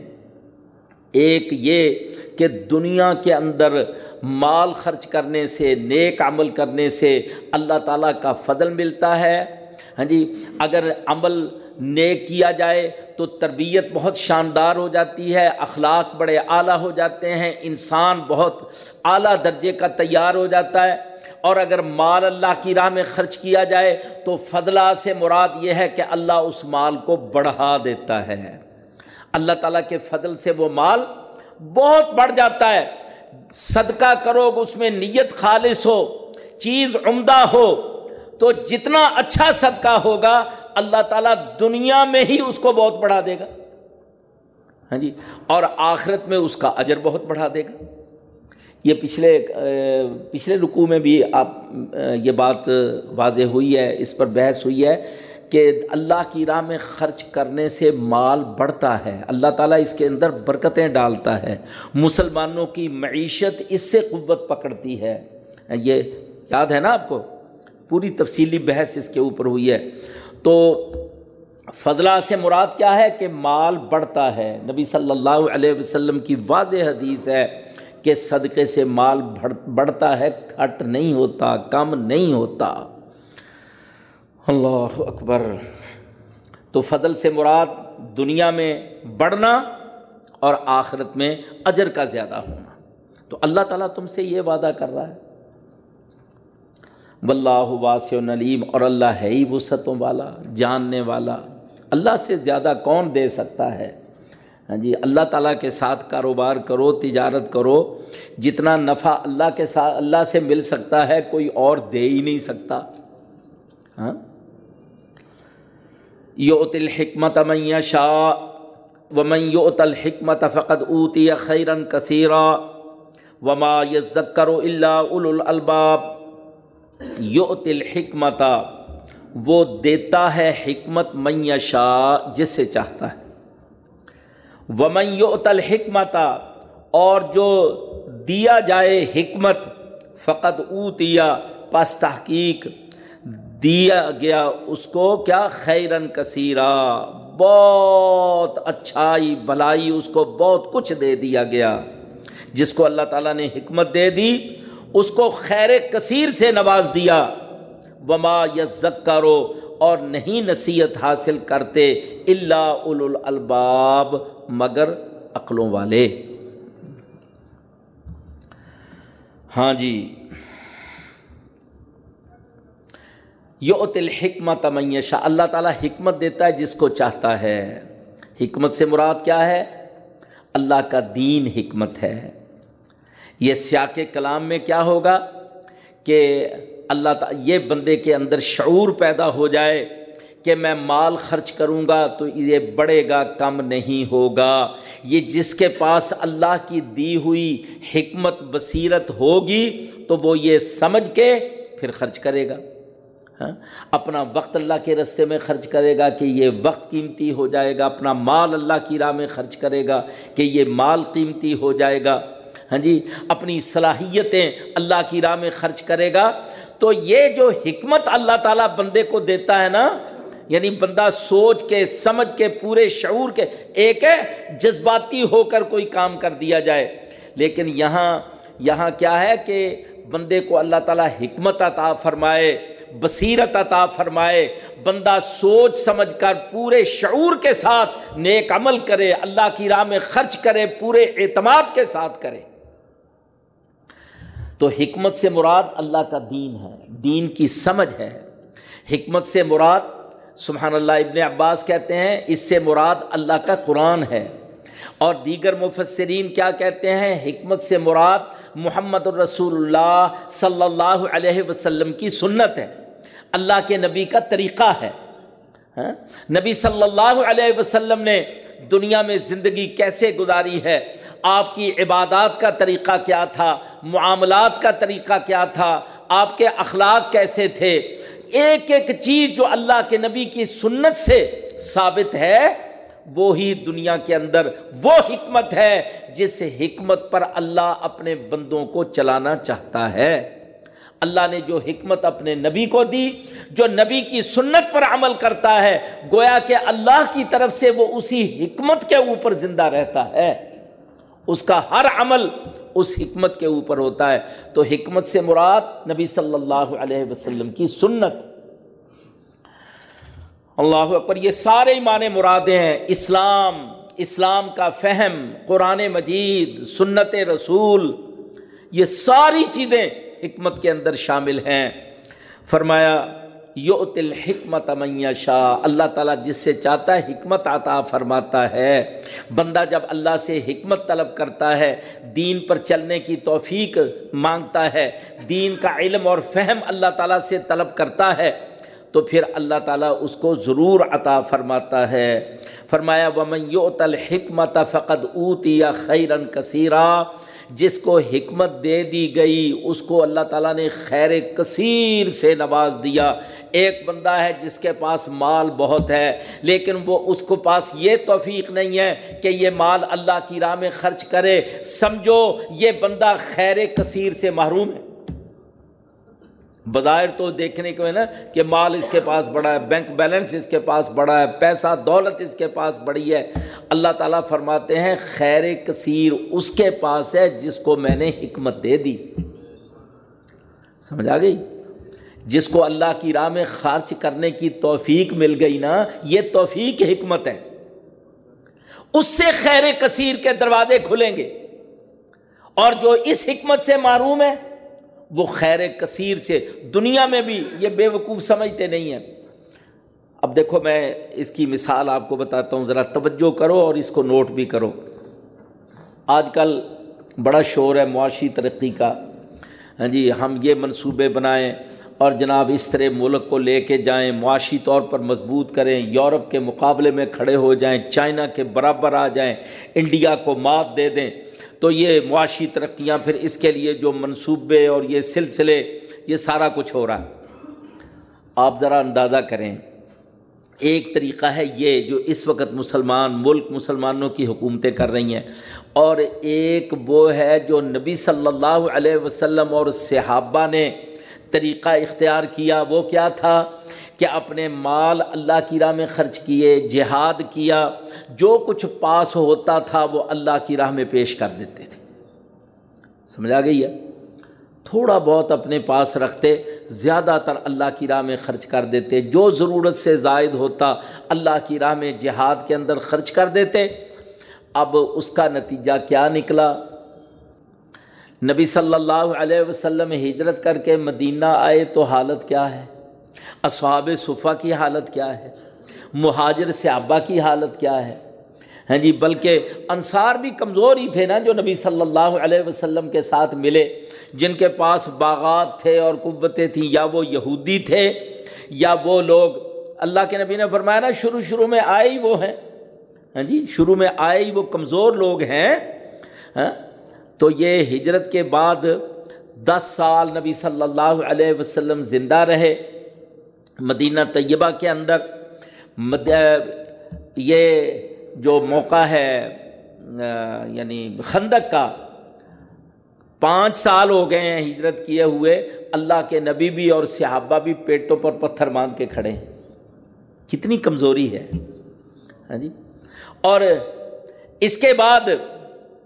ایک یہ کہ دنیا کے اندر مال خرچ کرنے سے، نیک عمل کرنے سے اللہ تعالیٰ کا فضل ملتا ہے۔ ہاں جی اگر عمل نیک کیا جائے تو تربیت بہت شاندار ہو جاتی ہے، اخلاق بڑے اعلیٰ ہو جاتے ہیں، انسان بہت اعلیٰ درجے کا تیار ہو جاتا ہے۔ اور اگر مال اللہ کی راہ میں خرچ کیا جائے تو فضلہ سے مراد یہ ہے کہ اللہ اس مال کو بڑھا دیتا ہے۔ اللہ تعالیٰ کے فضل سے وہ مال بہت بڑھ جاتا ہے۔ صدقہ کرو، اس میں نیت خالص ہو، چیز عمدہ ہو، تو جتنا اچھا صدقہ ہوگا، اللہ تعالیٰ دنیا میں ہی اس کو بہت بڑھا دے گا۔ ہاں جی اور آخرت میں اس کا اجر بہت بڑھا دے گا۔ یہ پچھلے پچھلے رکوع میں بھی آپ، یہ بات واضح ہوئی ہے، اس پر بحث ہوئی ہے کہ اللہ کی راہ میں خرچ کرنے سے مال بڑھتا ہے، اللہ تعالیٰ اس کے اندر برکتیں ڈالتا ہے، مسلمانوں کی معیشت اس سے قوت پکڑتی ہے۔ یہ یاد ہے نا آپ کو؟ پوری تفصیلی بحث اس کے اوپر ہوئی ہے۔ تو فضلہ سے مراد کیا ہے؟ کہ مال بڑھتا ہے۔ نبی صلی اللہ علیہ وسلم کی واضح حدیث ہے۔ کہ صدقے سے مال بڑھتا ہے، کھٹ نہیں ہوتا، کم نہیں ہوتا۔ اللہ اکبر۔ تو فضل سے مراد دنیا میں بڑھنا اور آخرت میں اجر کا زیادہ ہونا۔ تو اللہ تعالیٰ تم سے یہ وعدہ کر رہا ہے۔ واللہ واسع نلیم اور اللہ ہے ہی وسعتوں والا، جاننے والا۔ اللہ سے زیادہ کون دے سکتا ہے؟ ہاں جی اللہ تعالیٰ کے ساتھ کاروبار کرو، تجارت کرو، جتنا نفع اللہ کے ساتھ اللہ سے مل سکتا ہے، کوئی اور دے ہی نہیں سکتا۔ ہاں؟ یوت الحکمت من شاہ ومن یوت الحکمت فقط اوتی خیرن کثیرہ وما یذکر اللہ اول الباب یوت الحکمت، وہ دیتا ہے حکمت من شاہ جس سے چاہتا ہے۔ ومن یوت الحکمت اور جو دیا جائے حکمت فقط اوتیا، پس تحقیق دیا گیا اس کو کیا؟ خیرن کثیرہ بہت اچھائی بھلائی اس کو بہت کچھ دے دیا گیا۔ جس کو اللہ تعالیٰ نے حکمت دے دی، اس کو خیر کثیر سے نواز دیا۔ وما یزک کرو اور نہیں نصیحت حاصل کرتے اللہ الباب مگر عقلوں والے۔ ہاں جی۔ یوت الحکمت میشا اللہ تعالیٰ حکمت دیتا ہے جس کو چاہتا ہے۔ حکمت سے مراد کیا ہے؟ اللہ کا دین حکمت ہے۔ یہ سیاق کلام میں کیا ہوگا کہ اللہ تعالیٰ یہ بندے کے اندر شعور پیدا ہو جائے۔ کہ میں مال خرچ کروں گا تو یہ بڑھے گا، کم نہیں ہوگا۔ یہ جس کے پاس اللہ کی دی ہوئی حکمت، بصیرت ہوگی تو وہ یہ سمجھ کے پھر خرچ کرے گا۔ ہاں؟ اپنا وقت اللہ کے رستے میں خرچ کرے گا کہ یہ وقت قیمتی ہو جائے گا، اپنا مال اللہ کی راہ میں خرچ کرے گا کہ یہ مال قیمتی ہو جائے گا۔ ہاں جی؟ اپنی صلاحیتیں اللہ کی راہ میں خرچ کرے گا۔ تو یہ جو حکمت اللہ تعالیٰ بندے کو دیتا ہے نا یعنی بندہ سوچ کے، سمجھ کے، پورے شعور کے ایک ہے، جذباتی ہو کر کوئی کام کر دیا جائے۔ لیکن یہاں یہاں کیا ہے کہ بندے کو اللہ تعالیٰ حکمت عطا فرمائے، بصیرت عطا فرمائے۔ بندہ سوچ سمجھ کر پورے شعور کے ساتھ نیک عمل کرے، اللہ کی راہ میں خرچ کرے، پورے اعتماد کے ساتھ کرے۔ تو حکمت سے مراد اللہ کا دین ہے، دین کی سمجھ ہے۔ حکمت سے مراد سبحان اللہ ابن عباس کہتے ہیں، اس سے مراد اللہ کا قرآن ہے۔ اور دیگر مفسرین کیا کہتے ہیں، حکمت سے مراد محمد الرسول اللہ صلی اللہ علیہ وسلم کی سنت ہے۔ اللہ کے نبی کا طریقہ ہے۔ ہاں؟ نبی صلی اللہ علیہ وسلم نے دنیا میں زندگی کیسے گزاری ہے؟ آپ کی عبادات کا طریقہ کیا تھا؟ معاملات کا طریقہ کیا تھا؟ آپ کے اخلاق کیسے تھے؟ ایک ایک چیز جو اللہ کے نبی کی سنت سے ثابت ہے، وہی دنیا کے اندر وہ حکمت ہے جس حکمت پر اللہ اپنے بندوں کو چلانا چاہتا ہے۔ اللہ نے جو حکمت اپنے نبی کو دی، جو نبی کی سنت پر عمل کرتا ہے، گویا کہ اللہ کی طرف سے وہ اسی حکمت کے اوپر زندہ رہتا ہے۔ اس کا ہر عمل اس حکمت کے اوپر ہوتا ہے۔ تو حکمت سے مراد نبی صلی اللہ علیہ وسلم کی سنت۔ اللہ اکبر، یہ سارے ایمان مرادیں ہیں۔ اسلام اسلام کا فہم، قرآن مجید، سنت رسول، یہ ساری چیزیں حکمت کے اندر شامل ہیں۔ فرمایا یوت الحکمت میاں شاہ اللہ تعالیٰ جس سے چاہتا ہے حکمت عطا فرماتا ہے۔ بندہ جب اللہ سے حکمت طلب کرتا ہے، دین پر چلنے کی توفیق مانگتا ہے، دین کا علم اور فہم اللہ تعالیٰ سے طلب کرتا ہے، تو پھر اللہ تعالیٰ اس کو ضرور عطا فرماتا ہے۔ فرمایا، ومن یوت الحکمت فقط اوتی خیرن کثیرہ جس کو حکمت دے دی گئی، اس کو اللہ تعالیٰ نے خیر کثیر سے نواز دیا۔ ایک بندہ ہے جس کے پاس مال بہت ہے، لیکن وہ اس کو پاس یہ توفیق نہیں ہے کہ یہ مال اللہ کی راہ میں خرچ کرے۔ سمجھو، یہ بندہ خیر کثیر سے محروم ہے۔ بظاہر تو دیکھنے کو ہے نا کہ مال اس کے پاس بڑا ہے، بینک بیلنس اس کے پاس بڑا ہے، پیسہ دولت اس کے پاس بڑی ہے۔ اللہ تعالیٰ فرماتے ہیں، خیر کثیر اس کے پاس ہے جس کو میں نے حکمت دے دی۔ سمجھ آ گئی؟ جس کو اللہ کی راہ میں خرچ کرنے کی توفیق مل گئی نا، یہ توفیق حکمت ہے۔ اس سے خیر کثیر کے دروازے کھلیں گے۔ اور جو اس حکمت سے معروم ہے وہ خیر کثیر سے دنیا میں بھی یہ بے وقوف سمجھتے نہیں ہیں۔ اب دیکھو میں اس کی مثال آپ کو بتاتا ہوں، ذرا توجہ کرو اور اس کو نوٹ بھی کرو۔ آج کل بڑا شور ہے معاشی ترقی کا۔ ہاں جی ہم یہ منصوبے بنائیں اور جناب اس طرح ملک کو لے کے جائیں، معاشی طور پر مضبوط کریں، یورپ کے مقابلے میں کھڑے ہو جائیں، چائنا کے برابر آ جائیں، انڈیا کو مات دے دیں۔ تو یہ معاشی ترقیاں پھر اس کے لیے جو منصوبے اور یہ سلسلے، یہ سارا کچھ ہو رہا ہے۔ آپ ذرا اندازہ کریں، ایک طریقہ ہے یہ جو اس وقت مسلمان، ملک مسلمانوں کی حکومتیں کر رہی ہیں، اور ایک وہ ہے جو نبی صلی اللہ علیہ وسلم اور صحابہ نے طریقہ اختیار کیا، وہ کیا تھا؟ کہ اپنے مال اللہ کی راہ میں خرچ کیے، جہاد کیا، جو کچھ پاس ہوتا تھا وہ اللہ کی راہ میں پیش کر دیتے تھے۔ سمجھا گئی ہے؟ تھوڑا بہت اپنے پاس رکھتے، زیادہ تر اللہ کی راہ میں خرچ کر دیتے۔ جو ضرورت سے زائد ہوتا، اللہ کی راہ میں جہاد کے اندر خرچ کر دیتے۔ اب اس کا نتیجہ کیا نکلا؟ نبی صلی اللہ علیہ وسلم ہجرت کر کے مدینہ آئے تو حالت کیا ہے؟ اصحاب صفحہ کی حالت کیا ہے؟ مہاجر صحابہ کی حالت کیا ہے؟ ہاں جی بلکہ انصار بھی کمزور ہی تھے نا جو نبی صلی اللہ علیہ وسلم کے ساتھ ملے، جن کے پاس باغات تھے اور قوتیں تھیں، یا وہ یہودی تھے، یا وہ لوگ، اللہ کے نبی نے فرمایا نا، شروع شروع میں آئے ہی وہ ہیں۔ ہاں جی شروع میں آئے ہی وہ کمزور لوگ ہیں۔ ہاں تو یہ ہجرت کے بعد دس سال نبی صلی اللہ علیہ وسلم زندہ رہے۔ مدینہ طیبہ کے اندر یہ جو موقع ہے یعنی خندق کا، پانچ سال ہو گئے ہیں ہجرت کیے ہوئے، اللہ کے نبی بھی اور صحابہ بھی پیٹوں پر پتھر باندھ کے کھڑے ہیں۔ کتنی کمزوری ہے ہاں جی؟ اور اس کے بعد،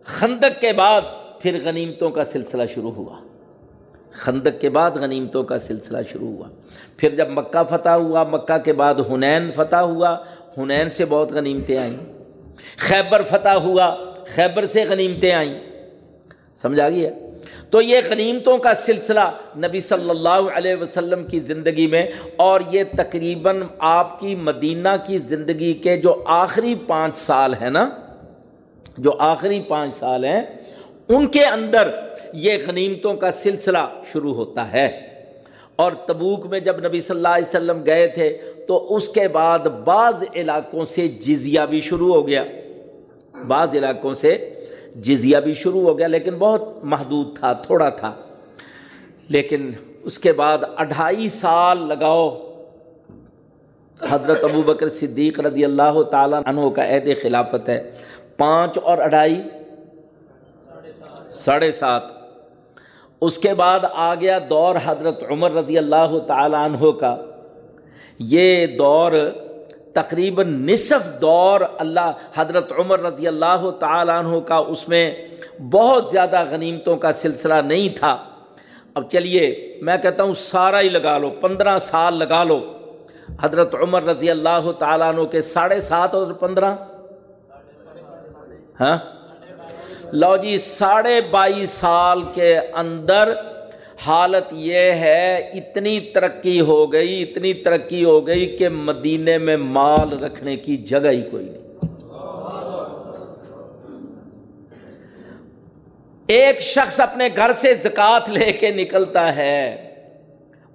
خندق کے بعد پھر غنیمتوں کا سلسلہ شروع ہوا۔ خندق کے بعد غنیمتوں کا سلسلہ شروع ہوا۔ پھر جب مکہ فتح ہوا، مکہ کے بعد ہنین فتح ہوا، ہنین سے بہت غنیمتیں آئیں۔ خیبر فتح ہوا، خیبر سے غنیمتیں آئیں۔ سمجھا گیا تو یہ غنیمتوں کا سلسلہ نبی صلی اللہ علیہ وسلم کی زندگی میں، اور یہ تقریباً آپ کی مدینہ کی زندگی کے جو آخری پانچ سال ہیں نا، جو آخری پانچ سال ہیں، ان کے اندر یہ غنیمتوں کا سلسلہ شروع ہوتا ہے۔ اور تبوک میں جب نبی صلی اللہ علیہ وسلم گئے تھے، تو اس کے بعد بعض علاقوں سے جزیہ بھی شروع ہو گیا۔ بعض علاقوں سے جزیہ بھی شروع ہو گیا، لیکن بہت محدود تھا، تھوڑا تھا۔ لیکن اس کے بعد اڑھائی سال لگاؤ، حضرت ابو بکر صدیق رضی اللہ تعالیٰ عنہ کا عہد خلافت ہے۔ پانچ اور اڑھائی؟ ساڑھے سات۔ اس کے بعد آ گیا دور حضرت عمر رضی اللہ تعالیٰ عنہ کا۔ یہ دور تقریباً نصف دور اللہ حضرت عمر رضی اللہ تعالیٰ عنہ کا، اس میں بہت زیادہ غنیمتوں کا سلسلہ نہیں تھا۔ اب چلیے، میں کہتا ہوں سارا ہی لگا لو، پندرہ سال لگا لو۔ حضرت عمر رضی اللہ تعالیٰ عنہ کے ساڑھے سات اور پندرہ؟ ہاں؟ لو جی ساڑھے بائیس سال کے اندر حالت یہ ہے، اتنی ترقی ہو گئی، اتنی ترقی ہو گئی کہ مدینے میں مال رکھنے کی جگہ ہی کوئی نہیں۔ ایک شخص اپنے گھر سے زکات لے کے نکلتا ہے،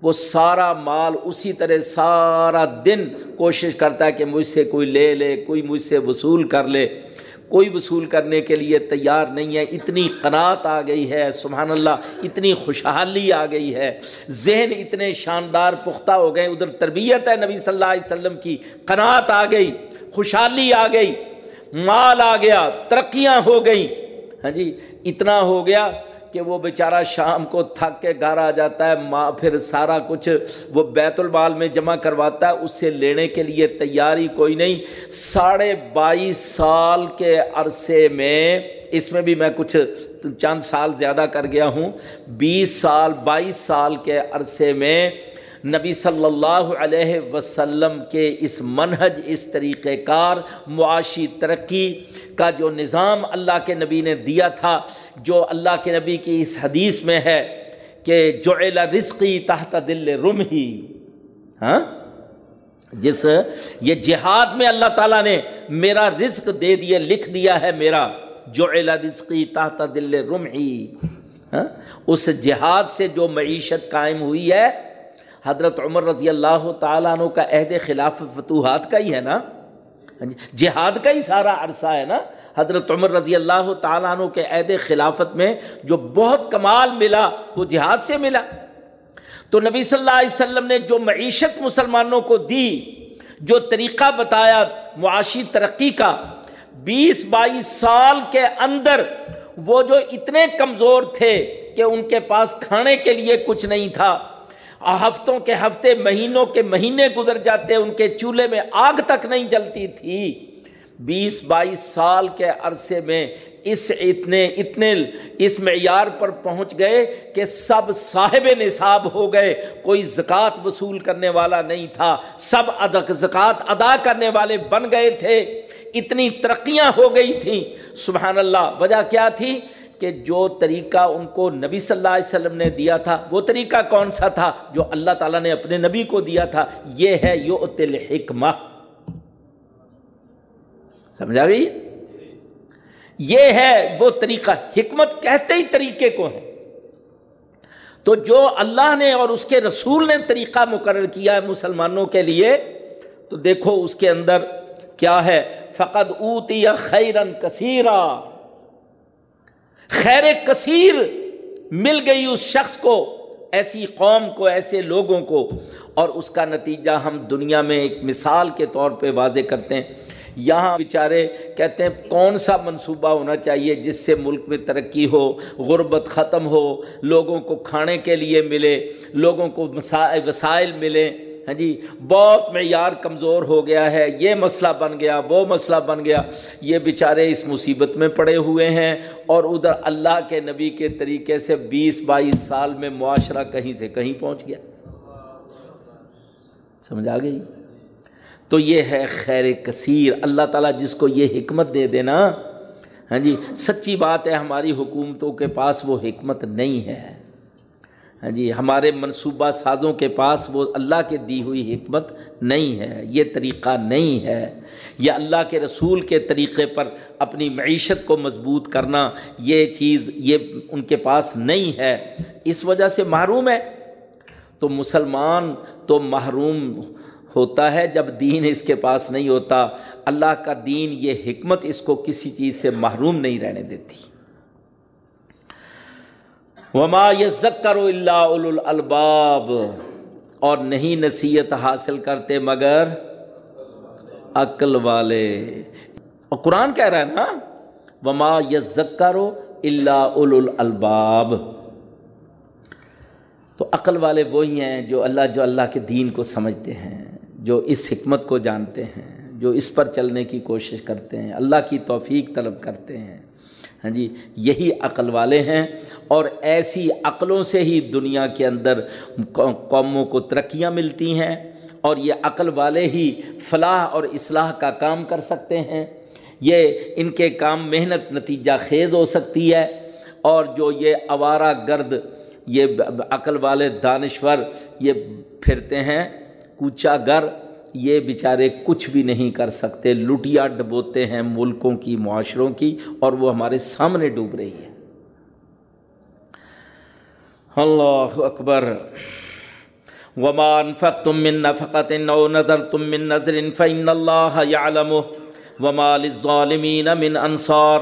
وہ سارا مال اسی طرح سارا دن کوشش کرتا ہے کہ مجھ سے کوئی لے لے، کوئی مجھ سے وصول کر لے۔ کوئی وصول کرنے کے لیے تیار نہیں ہے، اتنی قناعت آ گئی ہے، سبحان اللہ، اتنی خوشحالی آ گئی ہے۔ ذہن اتنے شاندار پختہ ہو گئے، ادھر تربیت ہے نبی صلی اللہ علیہ وسلم کی، قناعت آ گئی، خوشحالی آ گئی، مال آ گیا، ترقیاں ہو گئیں۔ ہاں جی اتنا ہو گیا کہ وہ بیچارہ شام کو تھک کے گھر آ جاتا ہے، ماں پھر سارا کچھ وہ بیت المال میں جمع کرواتا ہے، اس سے لینے کے لیے تیاری کوئی نہیں۔ ساڑھے بائیس سال کے عرصے میں، اس میں بھی میں کچھ چند سال زیادہ کر گیا ہوں۔ بیس سال، بائیس سال کے عرصے میں نبی صلی اللہ علیہ وسلم کے اس منہج، اس طریقۂ کار، معاشی ترقی کا جو نظام اللہ کے نبی نے دیا تھا، جو اللہ کے نبی کی اس حدیث میں ہے کہ جو رزقی تحت دل رم ہی ہاں؟ جس یہ جہاد میں اللہ تعالیٰ نے میرا رزق دے دیے، لکھ دیا ہے میرا۔ جو رزقی تحت دل رم ہی ہاں؟ اس جہاد سے جو معیشت قائم ہوئی ہے، حضرت عمر رضی اللہ تعالیٰ عنہ کا عہد خلاف فتوحات کا ہی ہے نا؟ ہاں جی، جہاد کا ہی سارا عرصہ ہے نا۔ حضرت عمر رضی اللہ تعالیٰ عنہ کے عہد خلافت میں جو بہت کمال ملا، وہ جہاد سے ملا۔ تو نبی صلی اللہ علیہ وسلم نے جو معیشت مسلمانوں کو دی، جو طریقہ بتایا، معاشی ترقی کا، بیس بائیس سال کے اندر وہ جو اتنے کمزور تھے کہ ان کے پاس کھانے کے لیے کچھ نہیں تھا۔ ہفتوں کے ہفتے، مہینوں کے مہینے گزر جاتے، ان کے چولہے میں آگ تک نہیں جلتی تھی۔ بیس، بائیس سال کے عرصے میں اس اتنے اتنے اس معیار پر پہنچ گئے کہ سب صاحب نصاب ہو گئے۔ کوئی زکوٰۃ وصول کرنے والا نہیں تھا۔ سب ادک زکوٰۃ ادا کرنے والے بن گئے تھے۔ اتنی ترقیاں ہو گئی تھیں۔ سبحان اللہ، وجہ کیا تھی؟ کہ جو طریقہ ان کو نبی صلی اللہ علیہ وسلم نے دیا تھا، وہ طریقہ کون سا تھا جو اللہ تعالیٰ نے اپنے نبی کو دیا تھا؟ یہ ہے یو تل حکمہ سمجھا بھی؟ یہ ہے وہ طریقہ، حکمت کہتے ہی طریقے کو ہے تو جو اللہ نے اور اس کے رسول نے طریقہ مقرر کیا ہے مسلمانوں کے لیے، تو دیکھو اس کے اندر کیا ہے۔ فقط اوتی یا خیرن کثیرہ خیر کثیر مل گئی اس شخص کو، ایسی قوم کو، ایسے لوگوں کو۔ اور اس کا نتیجہ ہم دنیا میں ایک مثال کے طور پہ واضح کرتے ہیں۔ یہاں بیچارے کہتے ہیں، کون سا منصوبہ ہونا چاہیے جس سے ملک میں ترقی ہو، غربت ختم ہو، لوگوں کو کھانے کے لیے ملے، لوگوں کو وسائل ملیں ہاں جی بہت معیار کمزور ہو گیا ہے، یہ مسئلہ بن گیا، وہ مسئلہ بن گیا۔ یہ بیچارے اس مصیبت میں پڑے ہوئے ہیں اور ادھر اللہ کے نبی کے طریقے سے بیس بائیس سال میں معاشرہ کہیں سے کہیں پہنچ گیا۔ سمجھ آ گئی؟ تو یہ ہے خیر کثیر۔ اللہ تعالیٰ جس کو یہ حکمت دے دینا ہاں جی سچی بات ہے ہماری حکومتوں کے پاس وہ حکمت نہیں ہے۔ ہاں جی ہمارے منصوبہ سازوں کے پاس وہ اللہ کے دی ہوئی حکمت نہیں ہے، یہ طریقہ نہیں ہے۔ یہ اللہ کے رسول کے طریقے پر اپنی معیشت کو مضبوط کرنا، یہ چیز، یہ ان کے پاس نہیں ہے۔ اس وجہ سے محروم ہے۔ تو مسلمان تو محروم ہوتا ہے جب دین اس کے پاس نہیں ہوتا۔ اللہ کا دین، یہ حکمت اس کو کسی چیز سے محروم نہیں رہنے دیتی۔ وما ذکر اللہ الباب اور نہیں نصیحت حاصل کرتے مگر عقل والے۔ اور قرآن کہہ رہا ہے نا، وما ذکر اللہ الباب تو عقل والے وہی ہیں جو اللہ جو اللہ کے دین کو سمجھتے ہیں، جو اس حکمت کو جانتے ہیں، جو اس پر چلنے کی کوشش کرتے ہیں، اللہ کی توفیق طلب کرتے ہیں۔ ہاں جی یہی عقل والے ہیں اور ایسی عقلوں سے ہی دنیا کے اندر قوموں کو ترقیاں ملتی ہیں اور یہ عقل والے ہی فلاح اور اصلاح کا کام کر سکتے ہیں۔ یہ ان کے کام محنت نتیجہ خیز ہو سکتی ہے اور جو یہ آوارہ گرد، یہ عقل والے دانشور یہ پھرتے ہیں کوچا گر یہ بیچارے کچھ بھی نہیں کر سکتے، لٹیا ڈبوتے ہیں ملکوں کی، معاشروں کی، اور وہ ہمارے سامنے ڈوب رہی ہے۔ اللہ اکبر۔ وما انفقتم من نفقة او نذرتم من نذر فإن الله يعلمه۔ وما للظالمين من انصار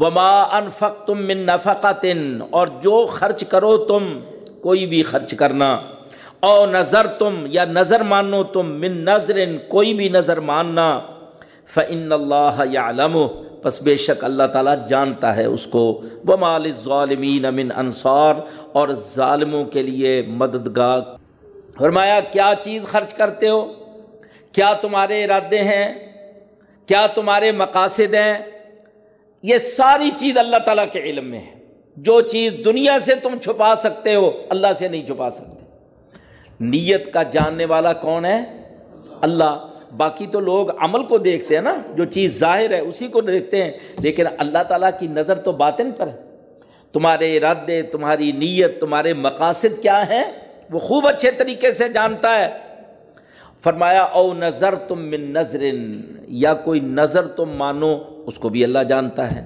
وما انفقتم من نفقة، اور جو خرچ کرو تم، کوئی بھی خرچ کرنا۔ او نظر تم یا نظر مانو تم من نظر کوئی بھی نظر ماننا فعن اللہ یا علم پس بے شک اللہ تعالیٰ جانتا ہے اس کو۔ وہ مال ظالمین امن انصار اور ظالموں کے لیے مددگار۔ فرمایا، کیا چیز خرچ کرتے ہو؟ کیا تمہارے ارادے ہیں؟ کیا تمہارے مقاصد ہیں؟ یہ ساری چیز اللہ تعالیٰ کے علم میں ہے۔ جو چیز دنیا سے تم چھپا سکتے ہو، اللہ سے نہیں چھپا سکتے۔ نیت کا جاننے والا کون ہے؟ اللہ۔ باقی تو لوگ عمل کو دیکھتے ہیں نا، جو چیز ظاہر ہے اسی کو دیکھتے ہیں، لیکن اللہ تعالیٰ کی نظر تو باطن پر ہے۔ تمہارے ارادے، تمہاری نیت، تمہارے مقاصد کیا ہیں؟ وہ خوب اچھے طریقے سے جانتا ہے۔ فرمایا، او نظر تم من نظر یا کوئی نظر تم مانو، اس کو بھی اللہ جانتا ہے۔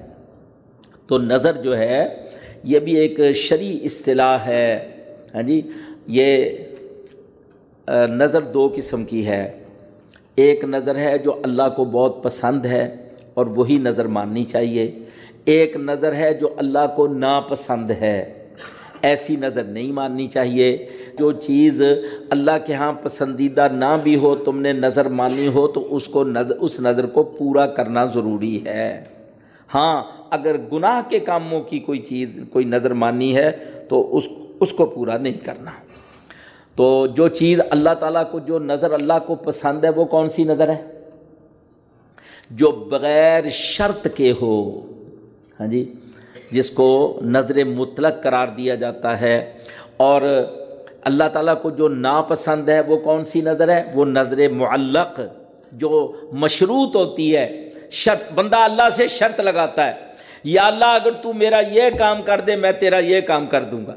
تو نظر جو ہے، یہ بھی ایک شرع اصطلاح ہے۔ ہاں جی یہ نظر دو قسم کی ہے۔ ایک نظر ہے جو اللہ کو بہت پسند ہے اور وہی نظر ماننی چاہیے۔ ایک نظر ہے جو اللہ کو ناپسند ہے۔ ایسی نظر نہیں ماننی چاہیے۔ جو چیز اللہ کے ہاں پسندیدہ نہ بھی ہو، تم نے نظر مانی ہو، تو اس کو نظر اس نظر کو پورا کرنا ضروری ہے۔ ہاں اگر گناہ کے کاموں کی کوئی چیز، کوئی نظر مانی ہے، تو اس اس کو پورا نہیں کرنا۔ تو جو چیز اللہ تعالیٰ کو جو نظر اللہ کو پسند ہے وہ کون سی نظر ہے؟ جو بغیر شرط کے ہو۔ ہاں جی جس کو نظر مطلق قرار دیا جاتا ہے۔ اور اللہ تعالیٰ کو جو ناپسند ہے وہ کون سی نظر ہے؟ وہ نظر معلق، جو مشروط ہوتی ہے۔ شرط، بندہ اللہ سے شرط لگاتا ہے۔ یا اللہ، اگر تو میرا یہ کام کر دے، میں تیرا یہ کام کر دوں گا۔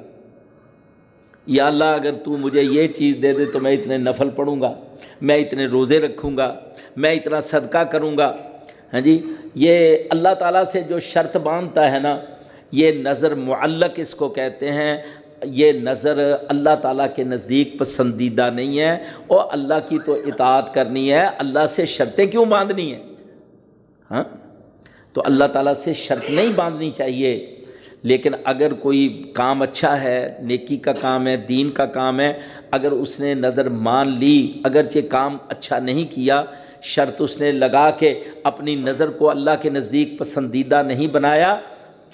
یا اللہ اگر تو مجھے یہ چیز دے دے تو میں اتنے نفل پڑھوں گا، میں اتنے روزے رکھوں گا، میں اتنا صدقہ کروں گا۔ ہاں جی یہ اللہ تعالیٰ سے جو شرط باندھتا ہے نا، یہ نظر معلق اس کو کہتے ہیں۔ یہ نظر اللہ تعالیٰ کے نزدیک پسندیدہ نہیں ہے۔ اور اللہ کی تو اطاعت کرنی ہے، اللہ سے شرطیں کیوں باندھنی ہیں؟ ہاں تو اللہ تعالیٰ سے شرط نہیں باندھنی چاہیے۔ لیکن اگر کوئی کام اچھا ہے، نیکی کا کام ہے، دین کا کام ہے، اگر اس نے نظر مان لی، اگرچہ کام اچھا نہیں کیا، شرط اس نے لگا کے اپنی نظر کو اللہ کے نزدیک پسندیدہ نہیں بنایا،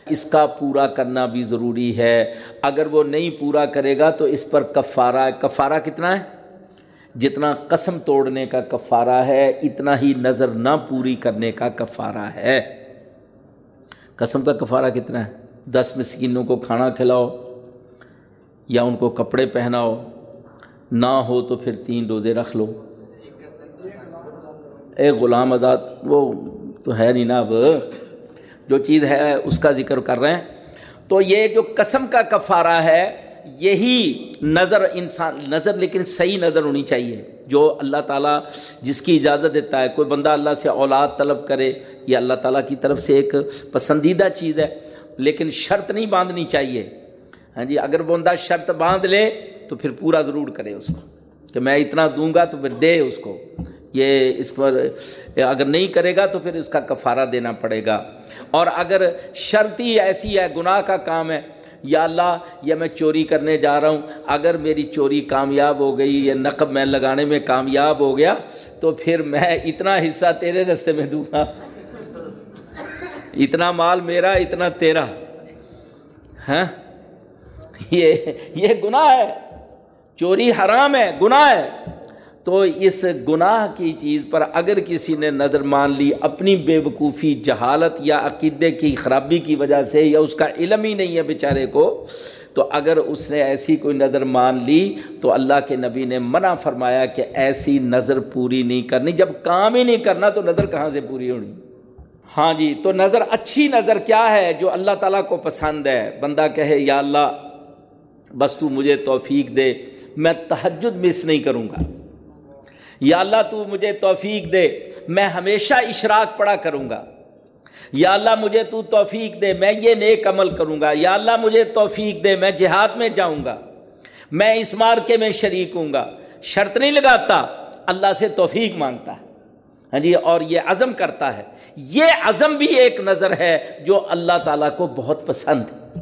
اس کا پورا کرنا بھی ضروری ہے۔ اگر وہ نہیں پورا کرے گا تو اس پر کفارہ ہے کفارہ کتنا ہے؟ جتنا قسم توڑنے کا کفارہ ہے، اتنا ہی نظر نہ پوری کرنے کا کفارہ ہے۔ قسم کا کفارہ کتنا ہے؟ دس مسکینوں کو کھانا کھلاؤ یا ان کو کپڑے پہناؤ، نہ ہو تو پھر تین روزے رکھ لو۔ اے غلام آزاد، وہ تو ہے نہیں نا اب۔ جو چیز ہے اس کا ذکر کر رہے ہیں۔ تو یہ جو قسم کا کفارہ ہے، یہی نظر انسان، نظر لیکن صحیح نظر ہونی چاہیے۔ جو اللہ تعالیٰ جس کی اجازت دیتا ہے، کوئی بندہ اللہ سے اولاد طلب کرے، یہ اللہ تعالیٰ کی طرف سے ایک پسندیدہ چیز ہے۔ لیکن شرط نہیں باندھنی چاہیے۔ ہاں جی اگر بندہ شرط باندھ لے تو پھر پورا ضرور کرے اس کو کہ میں اتنا دوں گا تو پھر دے اس کو۔ یہ اس پر اگر نہیں کرے گا تو پھر اس کا کفارہ دینا پڑے گا۔ اور اگر شرط ہی ایسی ہے، گناہ کا کام ہے، یا اللہ یہ میں چوری کرنے جا رہا ہوں، اگر میری چوری کامیاب ہو گئی، یا نقب میں لگانے میں کامیاب ہو گیا، تو پھر میں اتنا حصہ تیرے رستے میں دوں گا۔ اتنا مال میرا، اتنا تیرا۔ ہاں؟ یہ یہ گناہ ہے۔ چوری حرام ہے، گناہ ہے۔ تو اس گناہ کی چیز پر اگر کسی نے نظر مان لی اپنی بے وقوفی جہالت یا عقیدے کی خرابی کی وجہ سے یا اس کا علم ہی نہیں ہے بیچارے کو، تو اگر اس نے ایسی کوئی نظر مان لی تو اللہ کے نبی نے منع فرمایا کہ ایسی نظر پوری نہیں کرنی۔ جب کام ہی نہیں کرنا تو نظر کہاں سے پوری ہونی؟ ہاں جی تو نظر اچھی نظر کیا ہے جو اللہ تعالیٰ کو پسند ہے؟ بندہ کہے، یا اللہ، بس تو مجھے توفیق دے، میں تہجد مس نہیں کروں گا۔ یا اللہ، تو مجھے توفیق دے، میں ہمیشہ اشراق پڑا کروں گا۔ یا اللہ، مجھے تو توفیق دے، میں یہ نیک عمل کروں گا۔ یا اللہ، مجھے توفیق دے، میں جہاد میں جاؤں گا۔ میں اس مارکے میں شریک ہوں گا۔ شرط نہیں لگاتا، اللہ سے توفیق مانگتا۔ ہے ہاں جی اور یہ عزم کرتا ہے۔ یہ عزم بھی ایک نظر ہے جو اللہ تعالیٰ کو بہت پسند ہے۔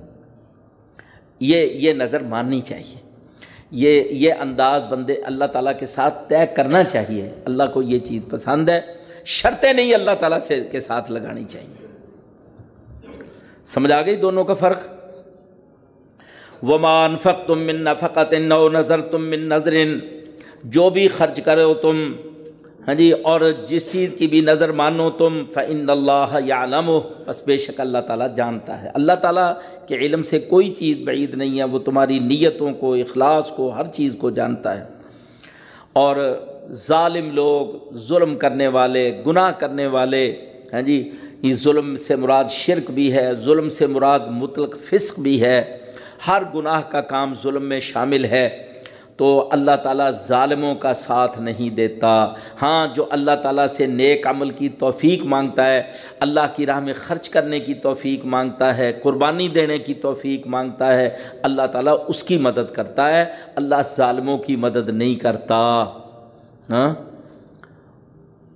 یہ یہ نظر ماننی چاہیے۔ یہ یہ انداز بندے اللہ تعالیٰ کے ساتھ طے کرنا چاہیے۔ اللہ کو یہ چیز پسند ہے۔ شرطیں نہیں اللہ تعالیٰ سے، کے ساتھ لگانی چاہیے۔ سمجھ آ گئی دونوں کا فرق؟ ومان فق تم من نفقت نو نظر تم من نظر جو بھی خرچ کرو تم ہاں جی اور جس چیز کی بھی نظر مانو تم فعن اللہ یا علم بس بے شک اللہ تعالیٰ جانتا ہے۔ اللہ تعالیٰ کے علم سے کوئی چیز بعید نہیں ہے، وہ تمہاری نیتوں کو، اخلاص کو، ہر چیز کو جانتا ہے۔ اور ظالم لوگ، ظلم کرنے والے، گناہ کرنے والے ہاں جی یہ ظلم سے مراد شرک بھی ہے، ظلم سے مراد مطلق فسق بھی ہے۔ ہر گناہ کا کام ظلم میں شامل ہے۔ تو اللہ تعالیٰ ظالموں کا ساتھ نہیں دیتا۔ ہاں جو اللہ تعالیٰ سے نیک عمل کی توفیق مانگتا ہے، اللہ کی راہ میں خرچ کرنے کی توفیق مانگتا ہے، قربانی دینے کی توفیق مانگتا ہے، اللہ تعالیٰ اس کی مدد کرتا ہے۔ اللہ ظالموں کی مدد نہیں کرتا۔ ہاں؟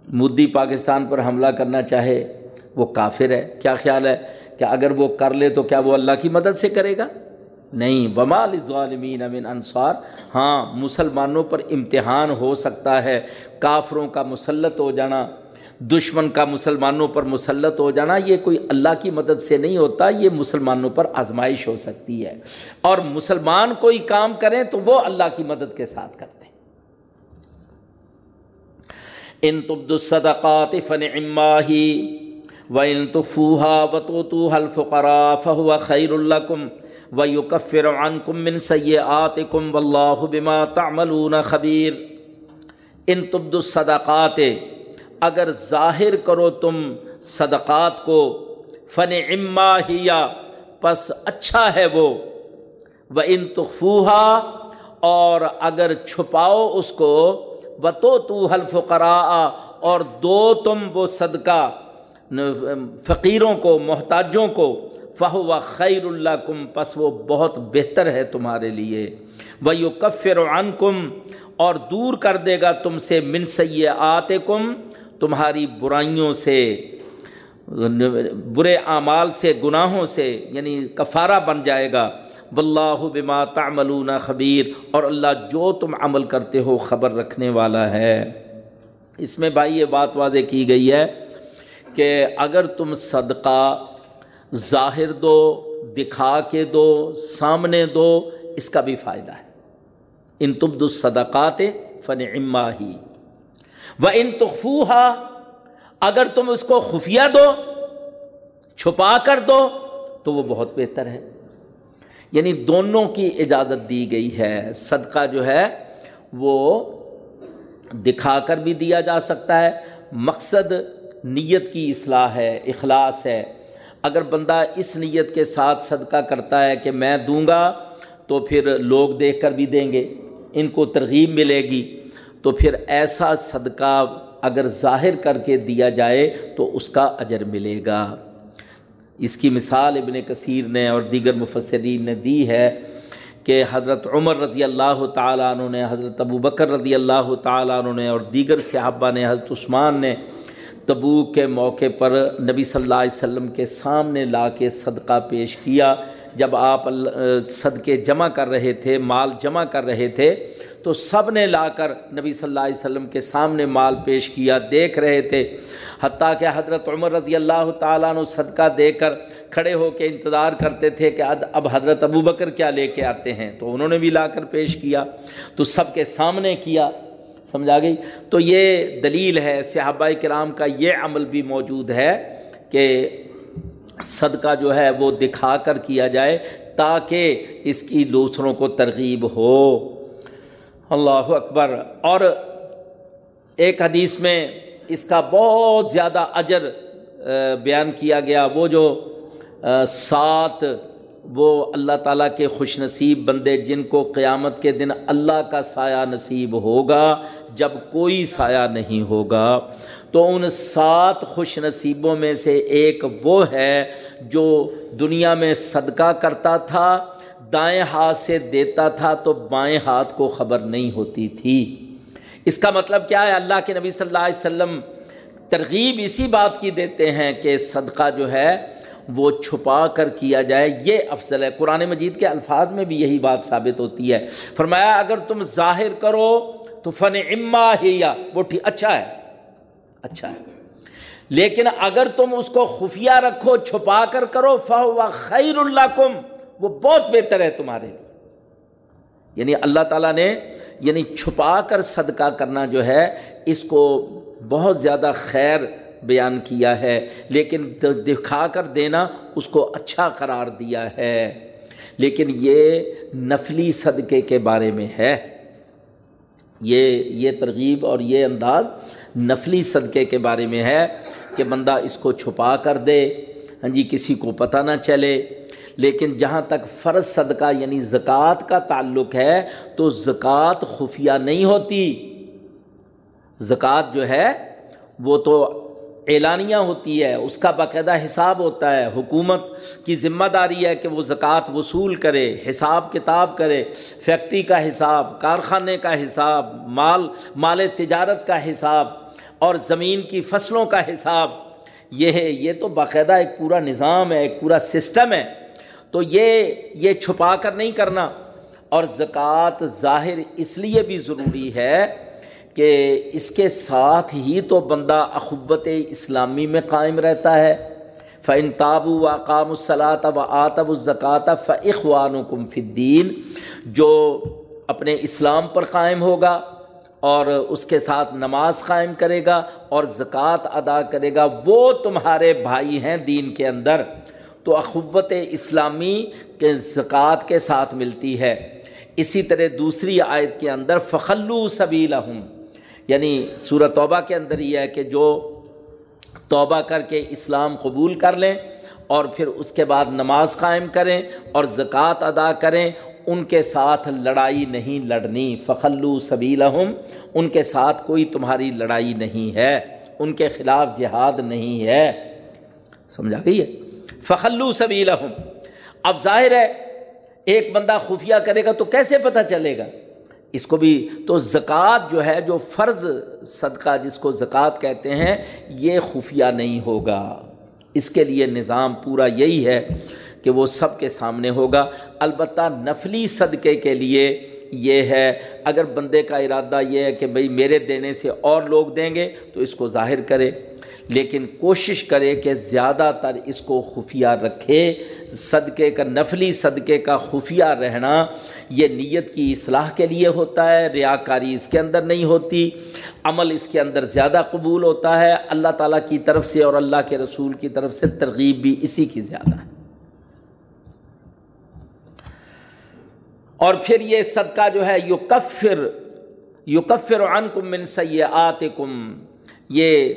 مودی پاکستان پر حملہ کرنا چاہے، وہ کافر ہے۔ کیا خیال ہے؟ کہ اگر وہ کر لے تو کیا وہ اللہ کی مدد سے کرے گا؟ نہیں۔ بمال ظالمین امن انصار ہاں مسلمانوں پر امتحان ہو سکتا ہے۔ کافروں کا مسلط ہو جانا، دشمن کا مسلمانوں پر مسلط ہو جانا، یہ کوئی اللہ کی مدد سے نہیں ہوتا، یہ مسلمانوں پر آزمائش ہو سکتی ہے۔ اور مسلمان کوئی کام کریں تو وہ اللہ کی مدد کے ساتھ کرتے ہیں۔ ان تبد الصدقات فن اماہی و ان تفوہا و تو تو حلف فہو خیر اللہ و یکفر عنکم من سیئاتکم واللہ بما تعملون خبیر۔ ان تبد الصدقات، اگر ظاہر کرو تم صدقات کو فن اما ہیا پس اچھا ہے وہ۔ و ان تخفوہا اور اگر چھپاؤ اس کو و تو تو حلف اور دو تم وہ صدقہ، فقیروں کو، محتاجوں کو۔ فہو و خیر اللہ کم پس وہ بہت بہتر ہے تمہارے لیے۔ وہ یو کفر کم اور دور کر دے گا تم سے من سی آتے کم تمہاری برائیوں سے، برے اعمال سے، گناہوں سے یعنی کفارہ بن جائے گا۔ واللہ بما تعملون خبیر، اور اللہ جو تم عمل کرتے ہو خبر رکھنے والا ہے۔ اس میں بھائی یہ بات واضح کی گئی ہے کہ اگر تم صدقہ ظاہر دو، دکھا کے دو، سامنے دو، اس کا بھی فائدہ ہے۔ ان تبد الصدقات فن اما ہی۔ و ان تخفوہا اگر تم اس کو خفیہ دو، چھپا کر دو، تو وہ بہت بہتر ہے۔ یعنی دونوں کی اجازت دی گئی ہے۔ صدقہ جو ہے، وہ دکھا کر بھی دیا جا سکتا ہے۔ مقصد نیت کی اصلاح ہے، اخلاص ہے۔ اگر بندہ اس نیت کے ساتھ صدقہ کرتا ہے کہ میں دوں گا، تو پھر لوگ دیکھ کر بھی دیں گے، ان کو ترغیب ملے گی۔ تو پھر ایسا صدقہ اگر ظاہر کر کے دیا جائے، تو اس کا اجر ملے گا۔ اس کی مثال ابن کثیر نے اور دیگر مفسرین نے دی ہے کہ حضرت عمر رضی اللہ تعالیٰ عنہ نے، حضرت ابو بکر رضی اللہ تعالیٰ عنہ نے اور دیگر صحابہ نے، حضرت عثمان نے تبوک کے موقع پر نبی صلی اللہ علیہ وسلم کے سامنے لا کے صدقہ پیش کیا۔ جب آپ صدقے جمع کر رہے تھے، مال جمع کر رہے تھے، تو سب نے لا کر نبی صلی اللہ علیہ وسلم کے سامنے مال پیش کیا، دیکھ رہے تھے۔ حتیٰ کہ حضرت عمر رضی اللہ تعالیٰ عنہ صدقہ دے کر کھڑے ہو کے انتظار کرتے تھے کہ اب حضرت ابو بکر کیا لے کے آتے ہیں۔ تو انہوں نے بھی لا کر پیش کیا۔ تو سب کے سامنے کیا۔ سمجھا گئی؟ تو یہ دلیل ہے صحابہ کرام کا یہ عمل بھی موجود ہے کہ صدقہ جو ہے وہ دکھا کر کیا جائے تاکہ اس کی دوسروں کو ترغیب ہو۔ اللہ اکبر۔ اور ایک حدیث میں اس کا بہت زیادہ اجر بیان کیا گیا۔ وہ جو سات وہ اللہ تعالیٰ کے خوش نصیب بندے جن کو قیامت کے دن اللہ کا سایہ نصیب ہوگا، جب کوئی سایہ نہیں ہوگا۔ تو ان سات خوش نصیبوں میں سے ایک وہ ہے جو دنیا میں صدقہ کرتا تھا، دائیں ہاتھ سے دیتا تھا تو بائیں ہاتھ کو خبر نہیں ہوتی تھی۔ اس کا مطلب کیا ہے؟ اللہ کے نبی صلی اللہ علیہ وسلم ترغیب اسی بات کی دیتے ہیں کہ صدقہ جو ہے وہ چھپا کر کیا جائے۔ یہ افضل ہے۔ قرآن مجید کے الفاظ میں بھی یہی بات ثابت ہوتی ہے۔ فرمایا، اگر تم ظاہر کرو تو فن اما ہی یا، وہ ٹھیک اچھا ہے۔ اچھا ہے۔ لیکن اگر تم اس کو خفیہ رکھو، چھپا کر کرو فہ خیر اللہ کم وہ بہت بہتر ہے تمہارے لیے۔ یعنی اللہ تعالیٰ نے یعنی چھپا کر صدقہ کرنا جو ہے، اس کو بہت زیادہ خیر بیان کیا ہے، لیکن دکھا کر دینا اس کو اچھا قرار دیا ہے۔ لیکن یہ نفلی صدقے کے بارے میں ہے۔ یہ یہ ترغیب اور یہ انداز نفلی صدقے کے بارے میں ہے کہ بندہ اس کو چھپا کر دے۔ ہاں جی کسی کو پتہ نہ چلے۔ لیکن جہاں تک فرض صدقہ یعنی زکوٰۃ کا تعلق ہے، تو زکوٰۃ خفیہ نہیں ہوتی۔ زکوٰۃ جو ہے، وہ تو اعلانیہ ہوتی ہے، اس کا باقاعدہ حساب ہوتا ہے، حکومت کی ذمہ داری ہے کہ وہ زکوٰۃ وصول کرے، حساب کتاب کرے، فیکٹری کا حساب، کارخانے کا حساب، مال مال تجارت کا حساب اور زمین کی فصلوں کا حساب۔ یہ ہے، یہ تو باقاعدہ ایک پورا نظام ہے، ایک پورا سسٹم ہے۔ تو یہ یہ چھپا کر نہیں کرنا۔ اور زکوٰۃ ظاہر اس لیے بھی ضروری ہے کہ اس کے ساتھ ہی تو بندہ اخوت اسلامی میں قائم رہتا ہے۔ فن تابو و قام الصلاۃ و آتب الزکات فعقوان و کمفدین جو اپنے اسلام پر قائم ہوگا اور اس کے ساتھ نماز قائم کرے گا اور زکوٰۃ ادا کرے گا، وہ تمہارے بھائی ہیں دین کے اندر۔ تو اخوت اسلامی کے زکوٰۃ کے ساتھ ملتی ہے۔ اسی طرح دوسری آیت کے اندر فخلو سبیلہم یعنی سورہ توبہ کے اندر یہ ہے کہ جو توبہ کر کے اسلام قبول کر لیں اور پھر اس کے بعد نماز قائم کریں اور زکوٰۃ ادا کریں، ان کے ساتھ لڑائی نہیں لڑنی۔ فخلو سبیلہم، ان کے ساتھ کوئی تمہاری لڑائی نہیں ہے۔ ان کے خلاف جہاد نہیں ہے۔ سمجھا گئی ہے؟ فخلو سبیلہم۔ اب ظاہر ہے، ایک بندہ خفیہ کرے گا تو کیسے پتہ چلے گا؟ اس کو بھی تو زکوٰۃ جو ہے، جو فرض صدقہ جس کو زکوٰۃ کہتے ہیں، یہ خفیہ نہیں ہوگا۔ اس کے لیے نظام پورا یہی ہے کہ وہ سب کے سامنے ہوگا۔ البتہ نفلی صدقے کے لیے یہ ہے، اگر بندے کا ارادہ یہ ہے کہ بھئی میرے دینے سے اور لوگ دیں گے تو اس کو ظاہر کرے۔ لیکن کوشش کرے کہ زیادہ تر اس کو خفیہ رکھے، صدقے کا نفلی صدقے کا خفیہ رہنا یہ نیت کی اصلاح کے لیے ہوتا ہے، ریاکاری اس کے اندر نہیں ہوتی، عمل اس کے اندر زیادہ قبول ہوتا ہے۔ اللہ تعالیٰ کی طرف سے اور اللہ کے رسول کی طرف سے ترغیب بھی اسی کی زیادہ ہے۔ اور پھر یہ صدقہ جو ہے یو کفر یو کفر عنکم من سیئاتکم، یہ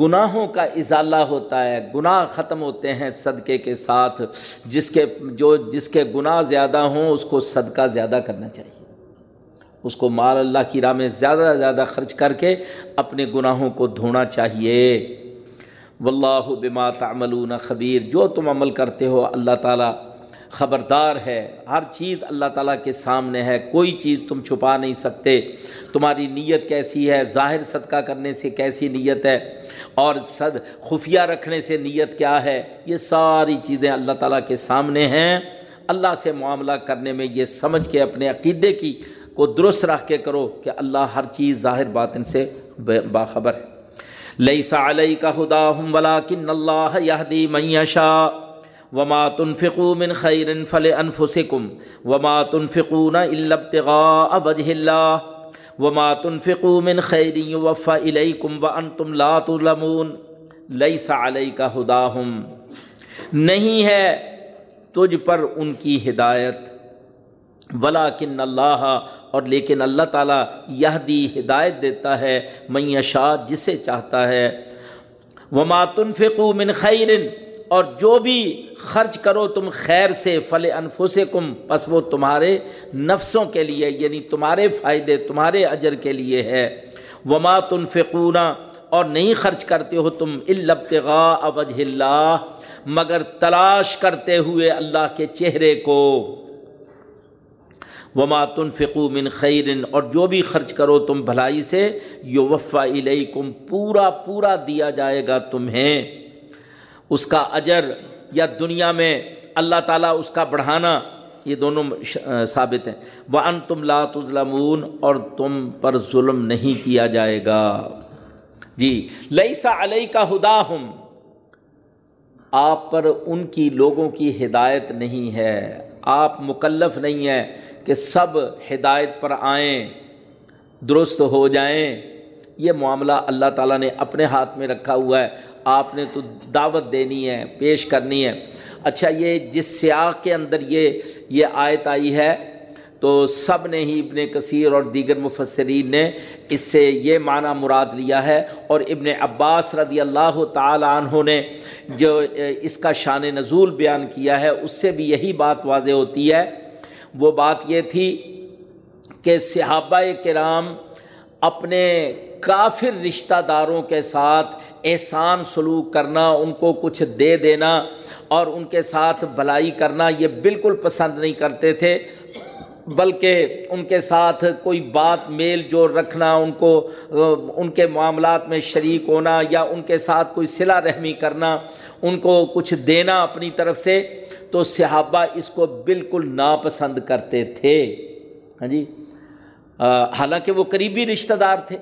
گناہوں کا ازالہ ہوتا ہے، گناہ ختم ہوتے ہیں صدقے کے ساتھ۔ جس کے، جو جس کے گناہ زیادہ ہوں، اس کو صدقہ زیادہ کرنا چاہیے۔ اس کو مال اللہ کی راہ میں زیادہ سے زیادہ خرچ کر کے اپنے گناہوں کو دھونا چاہیے۔ واللہ بما تعملون خبیر۔ جو تم عمل کرتے ہو، اللہ تعالیٰ خبردار ہے، ہر چیز اللہ تعالیٰ کے سامنے ہے، کوئی چیز تم چھپا نہیں سکتے۔ تمہاری نیت کیسی ہے؟ ظاہر صدقہ کرنے سے کیسی نیت ہے؟ اور صد، خفیہ رکھنے سے نیت کیا ہے؟ یہ ساری چیزیں اللہ تعالیٰ کے سامنے ہیں۔ اللہ سے معاملہ کرنے میں یہ سمجھ کے اپنے عقیدے کی کو درست رکھ کے کرو کہ اللہ ہر چیز ظاہر باطن سے باخبر ہے۔ لئی سا علیہ کا خدا ہم ولا کن اللہ یہدی میشا وما تنفقوا من خیر فل انفسکم وما تنفقون الا ابتغاء وجه الله وما تنفقوا من خیر يوفى اليكم وانتم لا تظلمون ليس عليك هداهم. نہیں ہے تجھ پر ان کی ہدایت ولا کن اللہ، اور لیکن اللہ تعالیٰ یہ دی ہدایت دیتا ہے میشا جسے چاہتا ہے۔ وما تنفقو من خیر اور جو بھی خرچ کرو تم خیر سے، فل انفس کم بس وہ تمہارے نفسوں کے لیے یعنی تمہارے فائدے، تمہارے اجر کے لیے ہے۔ وما تنفقونا اور نہیں خرچ کرتے ہو تم البتغاء وجہ اللہ، مگر تلاش کرتے ہوئے اللہ کے چہرے کو۔ وما تنفقو من خیرن اور جو بھی خرچ کرو تم بھلائی سے یو وفا پورا پورا دیا جائے گا تمہیں۔ اس کا اجر یا دنیا میں اللہ تعالیٰ اس کا بڑھانا، یہ دونوں ثابت ہیں۔ وہ ان تم لاتظلمون اور تم پر ظلم نہیں کیا جائے گا۔ جی لئیسا علیہ کا ہدا ہم آپ پر ان کی لوگوں کی ہدایت نہیں ہے۔ آپ مکلف نہیں ہیں کہ سب ہدایت پر آئیں، درست ہو جائیں۔ یہ معاملہ اللہ تعالیٰ نے اپنے ہاتھ میں رکھا ہوا ہے۔ آپ نے تو دعوت دینی ہے، پیش کرنی ہے۔ اچھا یہ جس سیاق کے اندر یہ یہ آیت آئی ہے، تو سب نے ہی ابن کثیر اور دیگر مفسرین نے اس سے یہ معنی مراد لیا ہے۔ اور ابن عباس رضی اللہ تعالیٰ عنہ نے جو اس کا شان نزول بیان کیا ہے، اس سے بھی یہی بات واضح ہوتی ہے۔ وہ بات یہ تھی کہ صحابہ کرام اپنے کافر رشتہ داروں کے ساتھ احسان سلوک کرنا، ان کو کچھ دے دینا اور ان کے ساتھ بھلائی کرنا، یہ بالکل پسند نہیں کرتے تھے۔ بلکہ ان کے ساتھ کوئی بات میل جوڑ رکھنا، ان کو، ان کے معاملات میں شریک ہونا یا ان کے ساتھ کوئی صلہ رحمی کرنا، ان کو کچھ دینا اپنی طرف سے، تو صحابہ اس کو بالکل ناپسند کرتے تھے۔ ہاں جی؟ حالانکہ وہ قریبی رشتہ دار تھے۔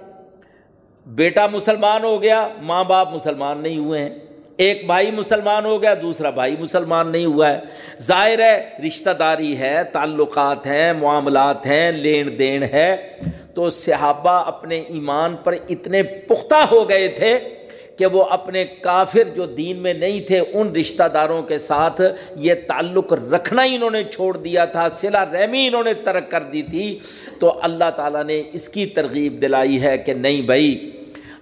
بیٹا مسلمان ہو گیا، ماں باپ مسلمان نہیں ہوئے ہیں۔ ایک بھائی مسلمان ہو گیا، دوسرا بھائی مسلمان نہیں ہوا ہے۔ ظاہر ہے، رشتہ داری ہے، تعلقات ہیں، معاملات ہیں، لین دین ہے۔ تو صحابہ اپنے ایمان پر اتنے پختہ ہو گئے تھے کہ وہ اپنے کافر جو دین میں نہیں تھے، ان رشتہ داروں کے ساتھ یہ تعلق رکھنا ہی انہوں نے چھوڑ دیا تھا سلا رحمی انہوں نے ترک کر دی تھی۔ تو اللہ تعالیٰ نے اس کی ترغیب دلائی ہے کہ نہیں بھائی،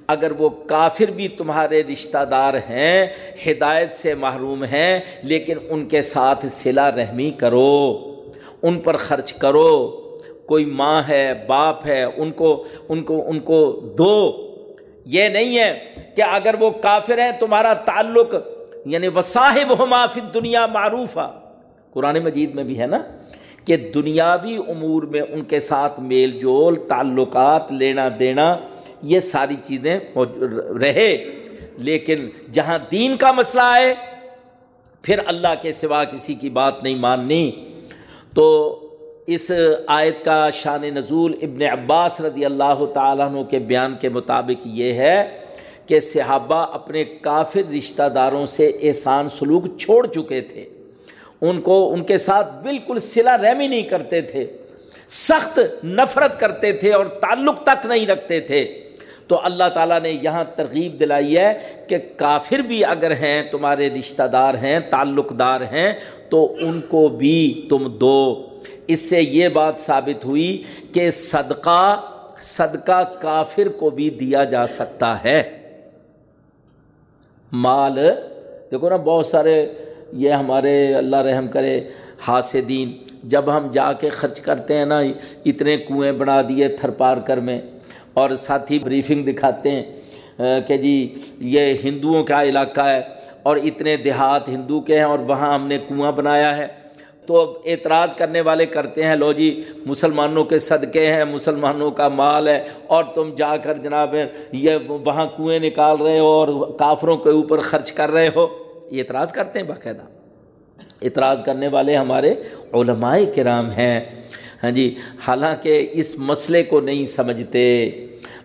اگر وہ کافر بھی تمہارے رشتہ دار ہیں، ہدایت سے محروم ہیں، لیکن ان کے ساتھ سلا رحمی کرو، ان پر خرچ کرو، کوئی ماں ہے، باپ ہے، ان کو ان کو ان کو دو۔ یہ نہیں ہے کہ اگر وہ کافر ہیں تمہارا تعلق یعنی وہ صاحب ہو معافی دنیا معروف قرآن مجید میں بھی ہے نا کہ دنیاوی امور میں ان کے ساتھ میل جول، تعلقات، لینا دینا، یہ ساری چیزیں رہے۔ لیکن جہاں دین کا مسئلہ ہے پھر اللہ کے سوا کسی کی بات نہیں ماننی۔ تو اس آیت کا شان نزول ابن عباس رضی اللہ تعالیٰ عنہ کے بیان کے مطابق یہ ہے کہ صحابہ اپنے کافر رشتہ داروں سے احسان سلوک چھوڑ چکے تھے۔ ان کو، ان کے ساتھ بالکل سلا رحمی نہیں کرتے تھے، سخت نفرت کرتے تھے اور تعلق تک نہیں رکھتے تھے۔ تو اللہ تعالیٰ نے یہاں ترغیب دلائی ہے کہ کافر بھی اگر ہیں، تمہارے رشتہ دار ہیں، تعلق دار ہیں، تو ان کو بھی تم دو۔ اس سے یہ بات ثابت ہوئی کہ صدقہ صدقہ کافر کو بھی دیا جا سکتا ہے۔ مال، دیکھو نا بہت سارے یہ ہمارے اللہ رحم کرے حاسدین، جب ہم جا کے خرچ کرتے ہیں نا، اتنے کنویں بنا دیے تھر پار کر میں۔ اور ساتھی بریفنگ دکھاتے ہیں کہ جی یہ ہندوؤں کا علاقہ ہے اور اتنے دیہات ہندو کے ہیں اور وہاں ہم نے کنواں بنایا ہے۔ تو اب اعتراض کرنے والے کرتے ہیں، لو جی مسلمانوں کے صدقے ہیں، مسلمانوں کا مال ہے، اور تم جا کر جناب یہ وہاں کنویں نکال رہے ہو اور کافروں کے اوپر خرچ کر رہے ہو۔ یہ اعتراض کرتے ہیں باقاعدہ۔ اعتراض کرنے والے ہمارے علماء کرام ہیں۔ ہاں جی حالانکہ اس مسئلے کو نہیں سمجھتے۔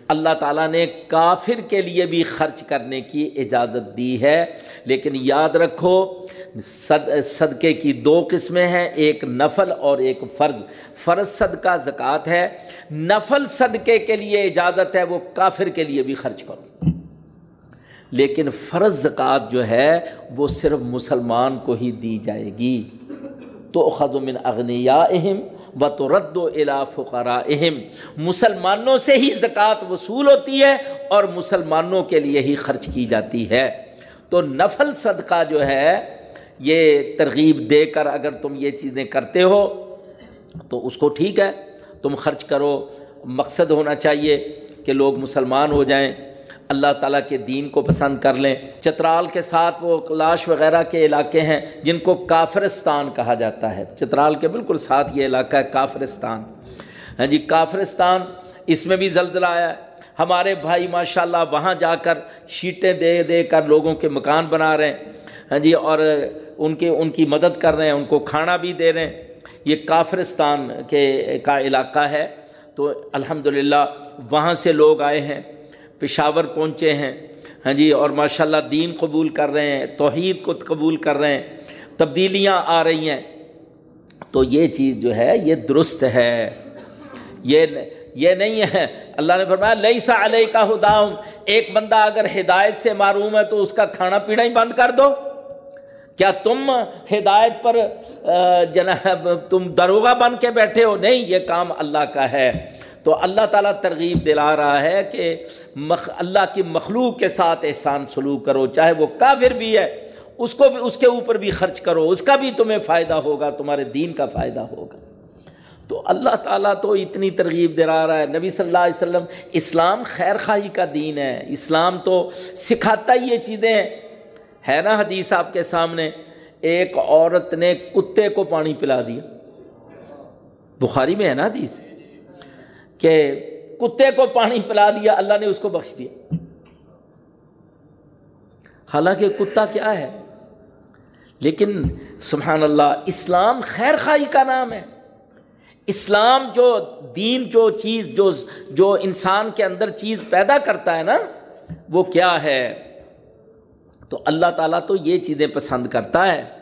اللہ تعالیٰ نے کافر کے لیے بھی خرچ کرنے کی اجازت دی ہے۔ لیکن یاد رکھو، صد، صدقے کی دو قسمیں ہیں، ایک نفل اور ایک فرض۔ فرض صدقہ زکوٰۃ ہے، نفل صدقے کے لیے اجازت ہے، وہ کافر کے لیے بھی خرچ کرو۔ لیکن فرض زکوٰۃ جو ہے، وہ صرف مسلمان کو ہی دی جائے گی۔ تو من اغنیا اہم و تو رد و الا فقرا اہم مسلمانوں سے ہی زکوٰۃ وصول ہوتی ہے اور مسلمانوں کے لیے ہی خرچ کی جاتی ہے۔ تو نفل صدقہ جو ہے، یہ ترغیب دے کر اگر تم یہ چیزیں کرتے ہو، تو اس کو ٹھیک ہے، تم خرچ کرو۔ مقصد ہونا چاہیے کہ لوگ مسلمان ہو جائیں۔ اللہ تعالیٰ کے دین کو پسند کر لیں۔ چترال کے ساتھ وہ کلاش وغیرہ کے علاقے ہیں جن کو کافرستان کہا جاتا ہے۔ چترال کے بالکل ساتھ یہ علاقہ ہے، کافرستان۔ ہاں جی کافرستان اس میں بھی زلزلہ آیا ہے۔ ہمارے بھائی ماشاء اللہ وہاں جا کر شیٹیں دے دے کر لوگوں کے مکان بنا رہے ہیں۔ ہاں جی اور ان کے، ان کی مدد کر رہے ہیں، ان کو کھانا بھی دے رہے ہیں۔ یہ کافرستان کے کا علاقہ ہے۔ تو الحمد وہاں سے لوگ آئے ہیں۔ پشاور پہنچے ہیں۔ ہاں جی اور ماشاء اللہ دین قبول کر رہے ہیں، توحید کو قبول کر رہے ہیں، تبدیلیاں آ رہی ہیں۔ تو یہ چیز جو ہے، یہ درست ہے۔ یہ یہ نہیں ہے۔ اللہ نے فرمایا لئی سا علیہ کا ہداؤں ایک بندہ اگر ہدایت سے معروم ہے تو اس کا کھانا پینا ہی بند کر دو۔ کیا تم ہدایت پر جناب، تم دروگا بن کے بیٹھے ہو؟ نہیں، یہ کام اللہ کا ہے۔ تو اللہ تعالیٰ ترغیب دلا رہا ہے کہ مخ، اللہ کی مخلوق کے ساتھ احسان سلوک کرو، چاہے وہ کافر بھی ہے، اس کو بھی، اس کے اوپر بھی خرچ کرو، اس کا بھی تمہیں فائدہ ہوگا، تمہارے دین کا فائدہ ہوگا۔ تو اللہ تعالیٰ تو اتنی ترغیب دلا رہا ہے۔ نبی صلی اللہ علیہ وسلم اسلام خیر خواہی کا دین ہے۔ اسلام تو سکھاتا ہی یہ چیزیں ہے نا حدیث آپ کے سامنے؟ ایک عورت نے کتے کو پانی پلا دیا۔ بخاری میں ہے نا حدیث؟ کہ کتے کو پانی پلا دیا، اللہ نے اس کو بخش دیا۔ حالانکہ کتا کیا ہے؟ لیکن سبحان اللہ، اسلام خیر خائی کا نام ہے۔ اسلام جو دین، جو چیز، جو جو انسان کے اندر چیز پیدا کرتا ہے نا، وہ کیا ہے؟ تو اللہ تعالیٰ تو یہ چیزیں پسند کرتا ہے۔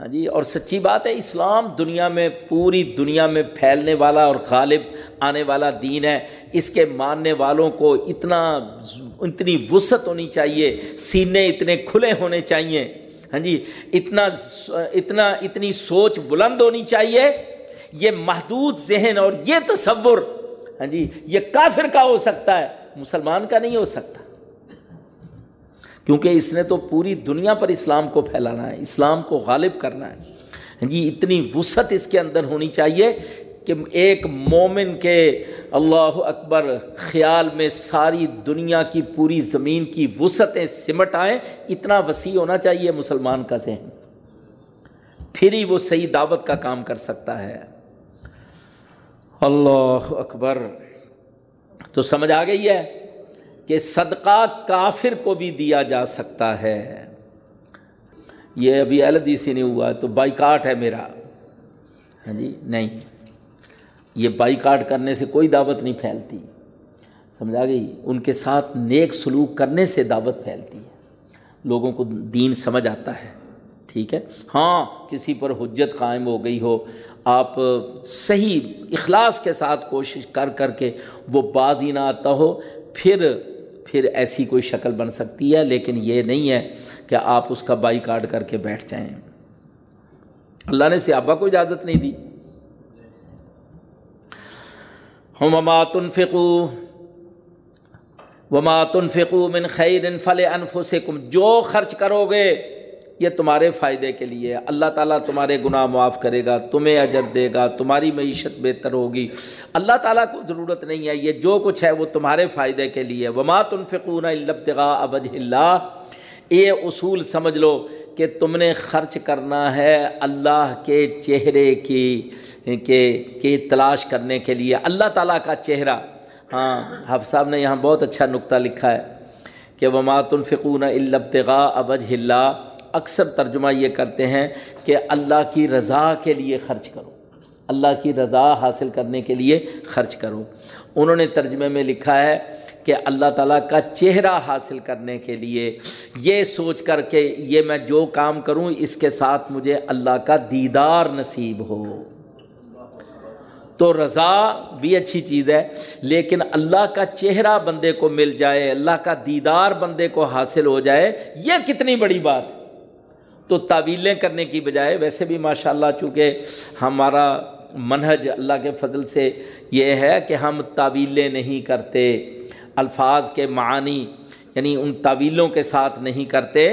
ہاں جی اور سچی بات ہے، اسلام دنیا میں، پوری دنیا میں پھیلنے والا اور غالب آنے والا دین ہے۔ اس کے ماننے والوں کو اتنا اتنی وسعت ہونی چاہیے، سینے اتنے کھلے ہونے چاہیے۔ ہاں جی اتنا اتنا، اتنی سوچ بلند ہونی چاہیے۔ یہ محدود ذہن اور یہ تصور ہاں جی یہ کافر کا ہو سکتا ہے، مسلمان کا نہیں ہو سکتا۔ کیونکہ اس نے تو پوری دنیا پر اسلام کو پھیلانا ہے، اسلام کو غالب کرنا ہے۔ جی اتنی وسعت اس کے اندر ہونی چاہیے کہ ایک مومن کے اللہ اکبر خیال میں ساری دنیا کی پوری زمین کی وسعتیں سمٹ آئیں، اتنا وسیع ہونا چاہیے مسلمان کا ذہن۔ پھر ہی وہ صحیح دعوت کا کام کر سکتا ہے۔ اللہ اکبر۔ تو سمجھ آ گئی ہے؟ کہ صدقہ کافر کو بھی دیا جا سکتا ہے۔ یہ ابھی الدیسی نہیں ہوا، تو بائی کاٹ ہے میرا۔ ہاں جی؟ نہیں۔ یہ بائی کاٹ کرنے سے کوئی دعوت نہیں پھیلتی۔ سمجھا گئی؟ ان کے ساتھ نیک سلوک کرنے سے دعوت پھیلتی ہے۔ لوگوں کو دین سمجھ آتا ہے۔ ٹھیک ہے؟ ہاں کسی پر حجت قائم ہو گئی ہو، آپ صحیح اخلاص کے ساتھ کوشش کر کر کے وہ بازی نہ آتا ہو، پھر پھر ایسی کوئی شکل بن سکتی ہے، لیکن یہ نہیں ہے کہ آپ اس کا بائی کاٹ کر کے بیٹھ جائیں۔ اللہ نے سیابا کو اجازت نہیں دی۔ ہم فکو وماتن فکو من خیر فل انفسکم جو خرچ کرو گے یہ تمہارے فائدے کے لیے اللہ تعالیٰ تمہارے گناہ معاف کرے گا، تمہیں اجر دے گا، تمہاری معیشت بہتر ہوگی۔ اللہ تعالیٰ کو ضرورت نہیں ہے، یہ جو کچھ ہے وہ تمہارے فائدے کے لیے وما تنفقون البتغاء وجہ اللہ یہ اصول سمجھ لو کہ تم نے خرچ کرنا ہے اللہ کے چہرے کی کہ تلاش کرنے کے لیے۔ اللہ تعالیٰ کا چہرہ۔ ہاں حف صاحب نے یہاں بہت اچھا نقطہ لکھا ہے کہ ومات الفقون البتغا ابج اللہ اکثر ترجمہ یہ کرتے ہیں کہ اللہ کی رضا کے لیے خرچ کرو۔ اللہ کی رضا حاصل کرنے کے لیے خرچ کرو۔ انہوں نے ترجمے میں لکھا ہے کہ اللہ تعالیٰ کا چہرہ حاصل کرنے کے لیے یہ سوچ کر کے یہ میں جو کام کروں، اس کے ساتھ مجھے اللہ کا دیدار نصیب ہو۔ تو رضا بھی اچھی چیز ہے، لیکن اللہ کا چہرہ بندے کو مل جائے، اللہ کا دیدار بندے کو حاصل ہو جائے، یہ کتنی بڑی بات ہے۔ تو تعویلیں کرنے کی بجائے ویسے بھی ماشاء اللہ چونکہ ہمارا منہج اللہ کے فضل سے یہ ہے کہ ہم تعویلیں نہیں کرتے، الفاظ کے معانی یعنی ان تعویلوں کے ساتھ نہیں کرتے،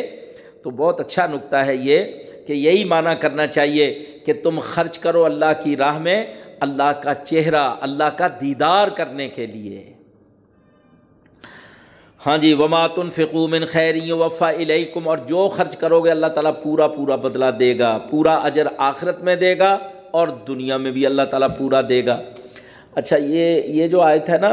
تو بہت اچھا نقطہ ہے یہ کہ یہی معنی کرنا چاہیے کہ تم خرچ کرو اللہ کی راہ میں اللہ کا چہرہ، اللہ کا دیدار کرنے کے لیے۔ ہاں جی وماتن فقومن خیری وفا علیکم اور جو خرچ کرو گے اللہ تعالیٰ پورا پورا بدلہ دے گا، پورا اجر آخرت میں دے گا، اور دنیا میں بھی اللہ تعالیٰ پورا دے گا۔ اچھا یہ یہ جو آیت ہے نا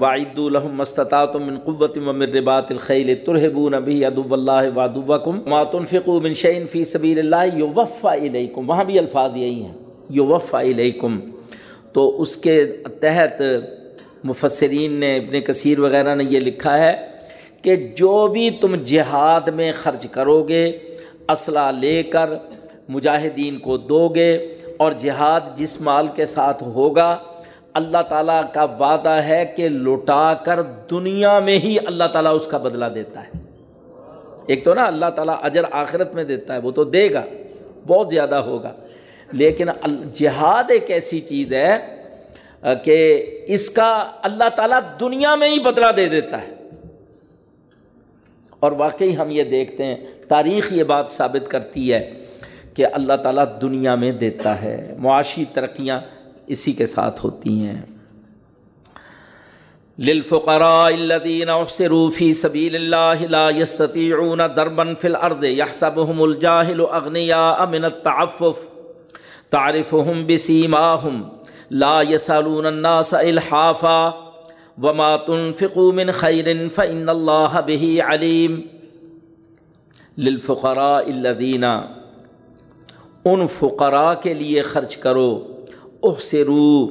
واعد الحم مستطاط من قوت ممر ربات الخیل ترہبون بھی ادب اللہ وادوکم ماتن فقومن شعین فی سبیل اللہ یو وفا علیکم وہاں بھی الفاظ یہی ہیں یو وفا علیکم تو اس کے تحت مفسرین نے ابن کثیر وغیرہ نے یہ لکھا ہے کہ جو بھی تم جہاد میں خرچ کرو گے، اسلحہ لے کر مجاہدین کو دو گے اور جہاد جس مال کے ساتھ ہوگا، اللہ تعالیٰ کا وعدہ ہے کہ لوٹا کر دنیا میں ہی اللہ تعالیٰ اس کا بدلہ دیتا ہے۔ ایک تو نا، اللہ تعالیٰ اجر آخرت میں دیتا ہے، وہ تو دے گا، بہت زیادہ ہوگا۔ لیکن جہاد ایک ایسی چیز ہے کہ اس کا اللہ تعالیٰ دنیا میں ہی بدلہ دے دیتا ہے۔ اور واقعی ہم یہ دیکھتے ہیں، تاریخ یہ بات ثابت کرتی ہے کہ اللہ تعالیٰ دنیا میں دیتا ہے۔ معاشی ترقیاں اسی کے ساتھ ہوتی ہیں۔ للفقراء الذين احصروا في سبيل الله لا يستطيعون ضربا في الارض يحسبهم الجاهل اغنياء من التعفف، تعرفهم بسيماهم لا يسالون الناس الحافا وما تنفقوا من خير فإن الله به عليم. للفقراء الذين، ان فقراء کے لیے خرچ کرو، احسرو،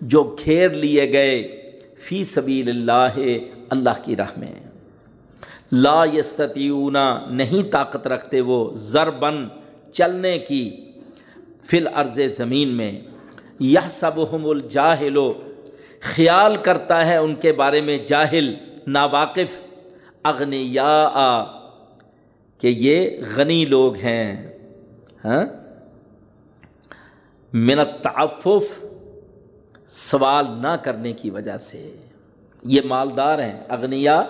جو گھیر لیے گئے، فی سبیل اللہ اللہ کی راہ میں۔ لا یستیون نہیں طاقت رکھتے وہ ضربن چلنے کی فل عرض زمین میں۔ یہ سب ہم الجاہلو خیال کرتا ہے ان کے بارے میں جاہل، ناواقف اغنیا کہ یہ غنی لوگ ہیں ہاں؟ منت تعفف سوال نہ کرنے کی وجہ سے۔ یہ مالدار ہیں اغنیا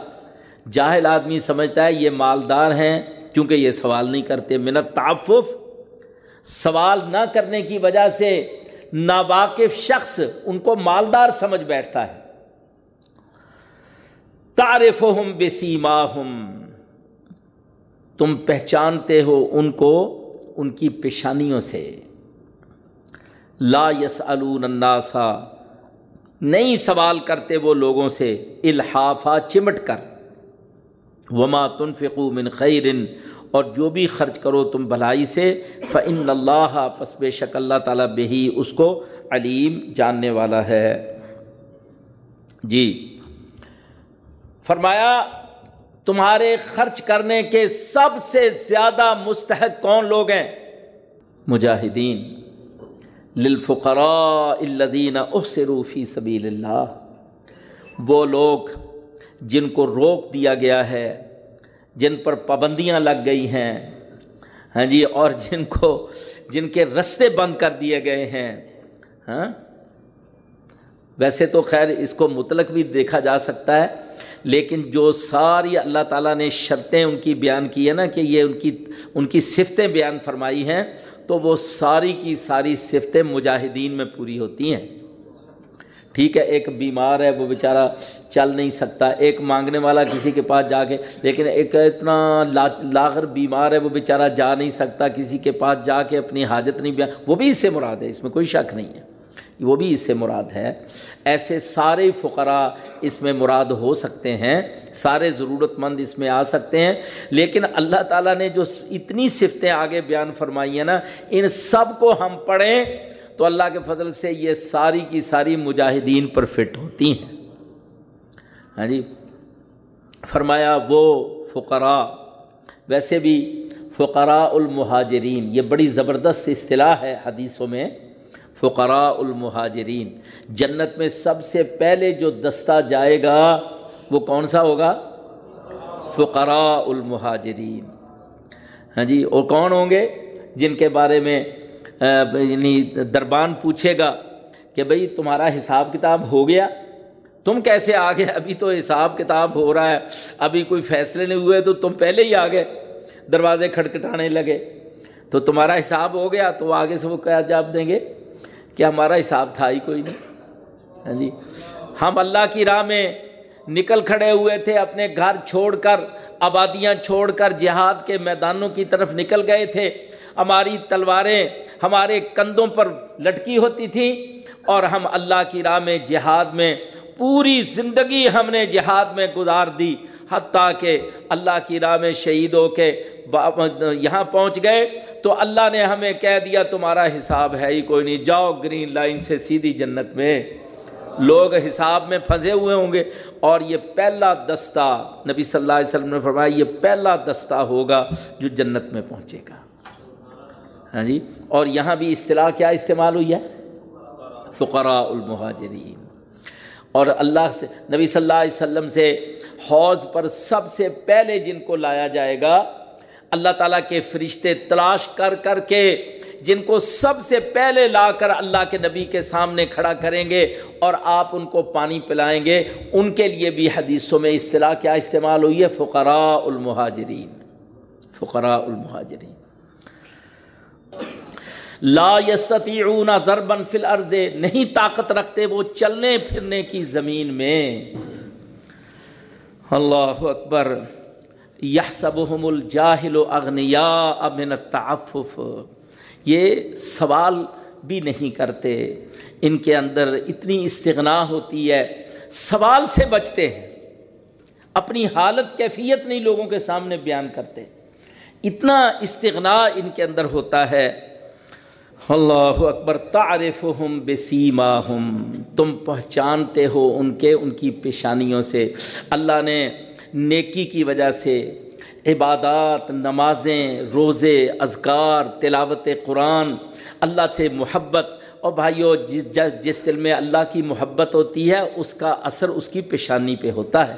جاہل آدمی سمجھتا ہے یہ مالدار ہیں، کیونکہ یہ سوال نہیں کرتے۔ منت تعفف سوال نہ کرنے کی وجہ سے ناواقف شخص ان کو مالدار سمجھ بیٹھتا ہے۔ تعارف ہم بسیما تم پہچانتے ہو ان کو ان کی پیشانیوں سے۔ لا یس الناسا نہیں سوال کرتے وہ لوگوں سے الحافہ چمٹ کر۔ وما تنفقو من خیرن اور جو بھی خرچ کرو تم بھلائی سے فعن اللہ پس بے شک اللہ تعالیٰ بہی اس کو علیم جاننے والا ہے۔ جی۔ فرمایا، تمہارے خرچ کرنے کے سب سے زیادہ مستحق کون لوگ ہیں؟ مجاہدین۔ للفقراء الذین احسروا فی سبیل اللہ وہ لوگ جن کو روک دیا گیا ہے جن پر پابندیاں لگ گئی ہیں۔ ہاں جی اور جن کو، جن کے رستے بند کر دیے گئے ہیں۔ ہاں؟ ویسے تو خیر اس کو مطلق بھی دیکھا جا سکتا ہے، لیکن جو ساری اللہ تعالیٰ نے شرطیں ان کی بیان کی ہے نا کہ یہ ان کی ان کی صفتیں بیان فرمائی ہیں، تو وہ ساری کی ساری صفتیں مجاہدین میں پوری ہوتی ہیں۔ ٹھیک ہے، ایک بیمار ہے، وہ بیچارہ چل نہیں سکتا۔ ایک مانگنے والا کسی کے پاس جا کے، لیکن ایک اتنا لاغر بیمار ہے، وہ بیچارہ جا نہیں سکتا، کسی کے پاس جا کے اپنی حاجت نہیں بیان۔ وہ بھی اس سے مراد ہے، اس میں کوئی شک نہیں ہے۔ وہ بھی اس سے مراد ہے۔ ایسے سارے فقراء اس میں مراد ہو سکتے ہیں، سارے ضرورت مند اس میں آ سکتے ہیں۔ لیکن اللہ تعالیٰ نے جو اتنی صفتیں آگے بیان فرمائی ہیں نا، ان سب کو ہم پڑھیں تو اللہ کے فضل سے یہ ساری کی ساری مجاہدین پر فٹ ہوتی ہیں۔ ہاں جی؟ فرمایا وہ فقراء، ویسے بھی فقراء المہاجرین، یہ بڑی زبردست اصطلاح ہے حدیثوں میں، فقراء المہاجرین۔ جنت میں سب سے پہلے جو دستہ جائے گا وہ کون سا ہوگا؟ فقراء المہاجرین۔ ہاں جی؟ اور کون ہوں گے؟ جن کے بارے میں یعنی دربان پوچھے گا کہ بھئی تمہارا حساب کتاب ہو گیا؟ تم کیسے آ گئے؟ ابھی تو حساب کتاب ہو رہا ہے، ابھی کوئی فیصلے نہیں ہوئے تو تم پہلے ہی آ گئے، دروازے کھٹکھٹانے لگے۔ تو تمہارا حساب ہو گیا تو آگے سے وہ کیا جواب دیں گے؟ کہ ہمارا حساب تھا ہی کوئی نہیں۔ ہاں جی۔ ہم اللہ کی راہ میں نکل کھڑے ہوئے تھے، اپنے گھر چھوڑ کر، آبادیاں چھوڑ کر، جہاد کے میدانوں کی طرف نکل گئے تھے۔ ہماری تلواریں ہمارے کندھوں پر لٹکی ہوتی تھیں اور ہم اللہ کی راہ میں جہاد میں پوری زندگی ہم نے جہاد میں گزار دی، حتیٰ کہ اللہ کی راہ میں شہید ہو کے یہاں پہنچ گئے۔ تو اللہ نے ہمیں کہہ دیا، تمہارا حساب ہے ہی کوئی نہیں۔ جاؤ گرین لائن سے سیدھی جنت میں۔ لوگ حساب میں پھنسے ہوئے ہوں گے۔ اور یہ پہلا دستہ، نبی صلی اللہ علیہ وسلم نے فرمایا، یہ پہلا دستہ ہوگا جو جنت میں پہنچے گا۔ ہاں جی؟ اور یہاں بھی اصطلاح کیا استعمال ہوئی ہے؟ فقراء المہاجرین۔ اور اللہ سے، نبی صلی اللہ علیہ وسلم سے حوض پر سب سے پہلے جن کو لایا جائے گا، اللہ تعالیٰ کے فرشتے تلاش کر کر کے جن کو سب سے پہلے لا کر اللہ کے نبی کے سامنے کھڑا کریں گے اور آپ ان کو پانی پلائیں گے، ان کے لیے بھی حدیثوں میں اصطلاح کیا استعمال ہوئی ہے؟ فقراء المہاجرین۔ فقراء المہاجرین۔ لا یستطیعون ضربا فی الارض، نہیں طاقت رکھتے وہ چلنے پھرنے کی زمین میں۔ اللہ اکبر۔ یحسبهم الجاہل اغنیاء من التعفف۔ یہ سوال بھی نہیں کرتے۔ ان کے اندر اتنی استغنا ہوتی ہے۔ سوال سے بچتے ہیں۔ اپنی حالت کیفیت نہیں لوگوں کے سامنے بیان کرتے۔ اتنا استغنا ان کے اندر ہوتا ہے۔ اللہ اکبر تعارف ہم بسیما ہم تم پہچانتے ہو ان کے، ان کی پیشانیوں سے۔ اللہ نے نیکی کی وجہ سے عبادات، نمازیں، روزے، اذکار، تلاوت قرآن، اللہ سے محبت۔ اور بھائیو، جس جس دل میں اللہ کی محبت ہوتی ہے، اس کا اثر اس کی پیشانی پہ ہوتا ہے۔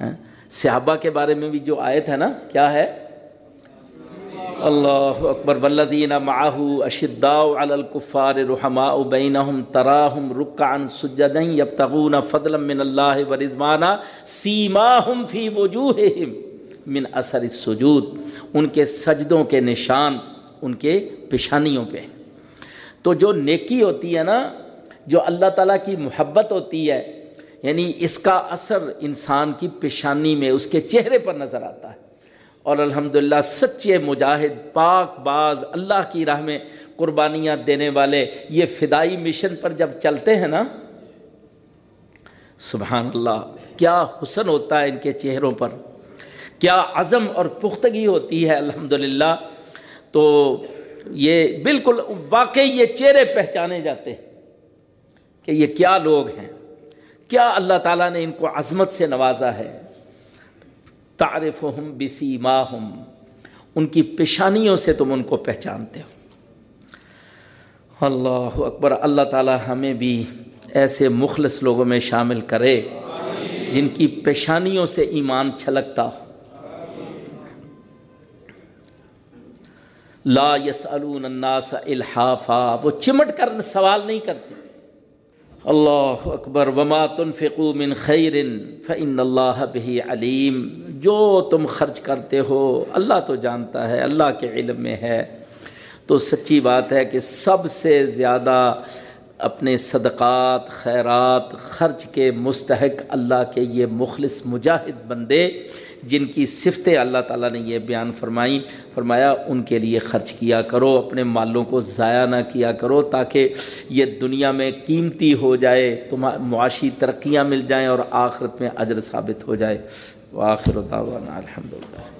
ہاں؟ صحابہ کے بارے میں بھی جو آیت ہے نا، کیا ہے؟ اللہ اکبر ولدین معاہو اشداء علی الکفار رحماء بینہم تراہم رکعن سجدن یبتغون فضلا من اللہ ورضوانا سیماہم فی وجوہہم من اثر السجود، ان کے سجدوں کے نشان، ان کے پیشانیوں پہ۔ تو جو نیکی ہوتی ہے نا، جو اللہ تعالیٰ کی محبت ہوتی ہے یعنی اس کا اثر انسان کی پیشانی میں، اس کے چہرے پر نظر آتا ہے۔ اور الحمدللہ سچے مجاہد، پاک باز، اللہ کی راہ میں قربانیاں دینے والے یہ فدائی مشن پر جب چلتے ہیں نا سبحان اللہ کیا حسن ہوتا ہے ان کے چہروں پر، کیا عزم اور پختگی ہوتی ہے، الحمدللہ۔ تو یہ بالکل واقعی یہ چہرے پہچانے جاتے ہیں کہ یہ کیا لوگ ہیں، کیا اللہ تعالیٰ نے ان کو عظمت سے نوازا ہے۔ تعارف ہم بسی ہم ان کی پیشانیوں سے تم ان کو پہچانتے ہو۔ اللہ اکبر، اللہ تعالی ہمیں بھی ایسے مخلص لوگوں میں شامل کرے جن کی پیشانیوں سے ایمان چھلکتا ہو۔ لا یس الناس الحافا، وہ چمٹ کر سوال نہیں کرتے۔ اللہ اکبر، وما تنفقو من خیر فعن اللہ بہی علیم۔ جو تم خرچ کرتے ہو، اللہ تو جانتا ہے، اللہ کے علم میں ہے۔ تو سچی بات ہے کہ سب سے زیادہ اپنے صدقات، خیرات، خرچ کے مستحق اللہ کے یہ مخلص، مجاہد بندے جن کی صفتیں اللہ تعالیٰ نے یہ بیان فرمائیں، فرمایا، ان کے لیے خرچ کیا کرو، اپنے مالوں کو ضائع نہ کیا کرو تاکہ یہ دنیا میں قیمتی ہو جائے تم معاشی ترقیاں مل جائیں اور آخرت میں اجر ثابت ہو جائے۔ وآخر دعوانا الحمد للہ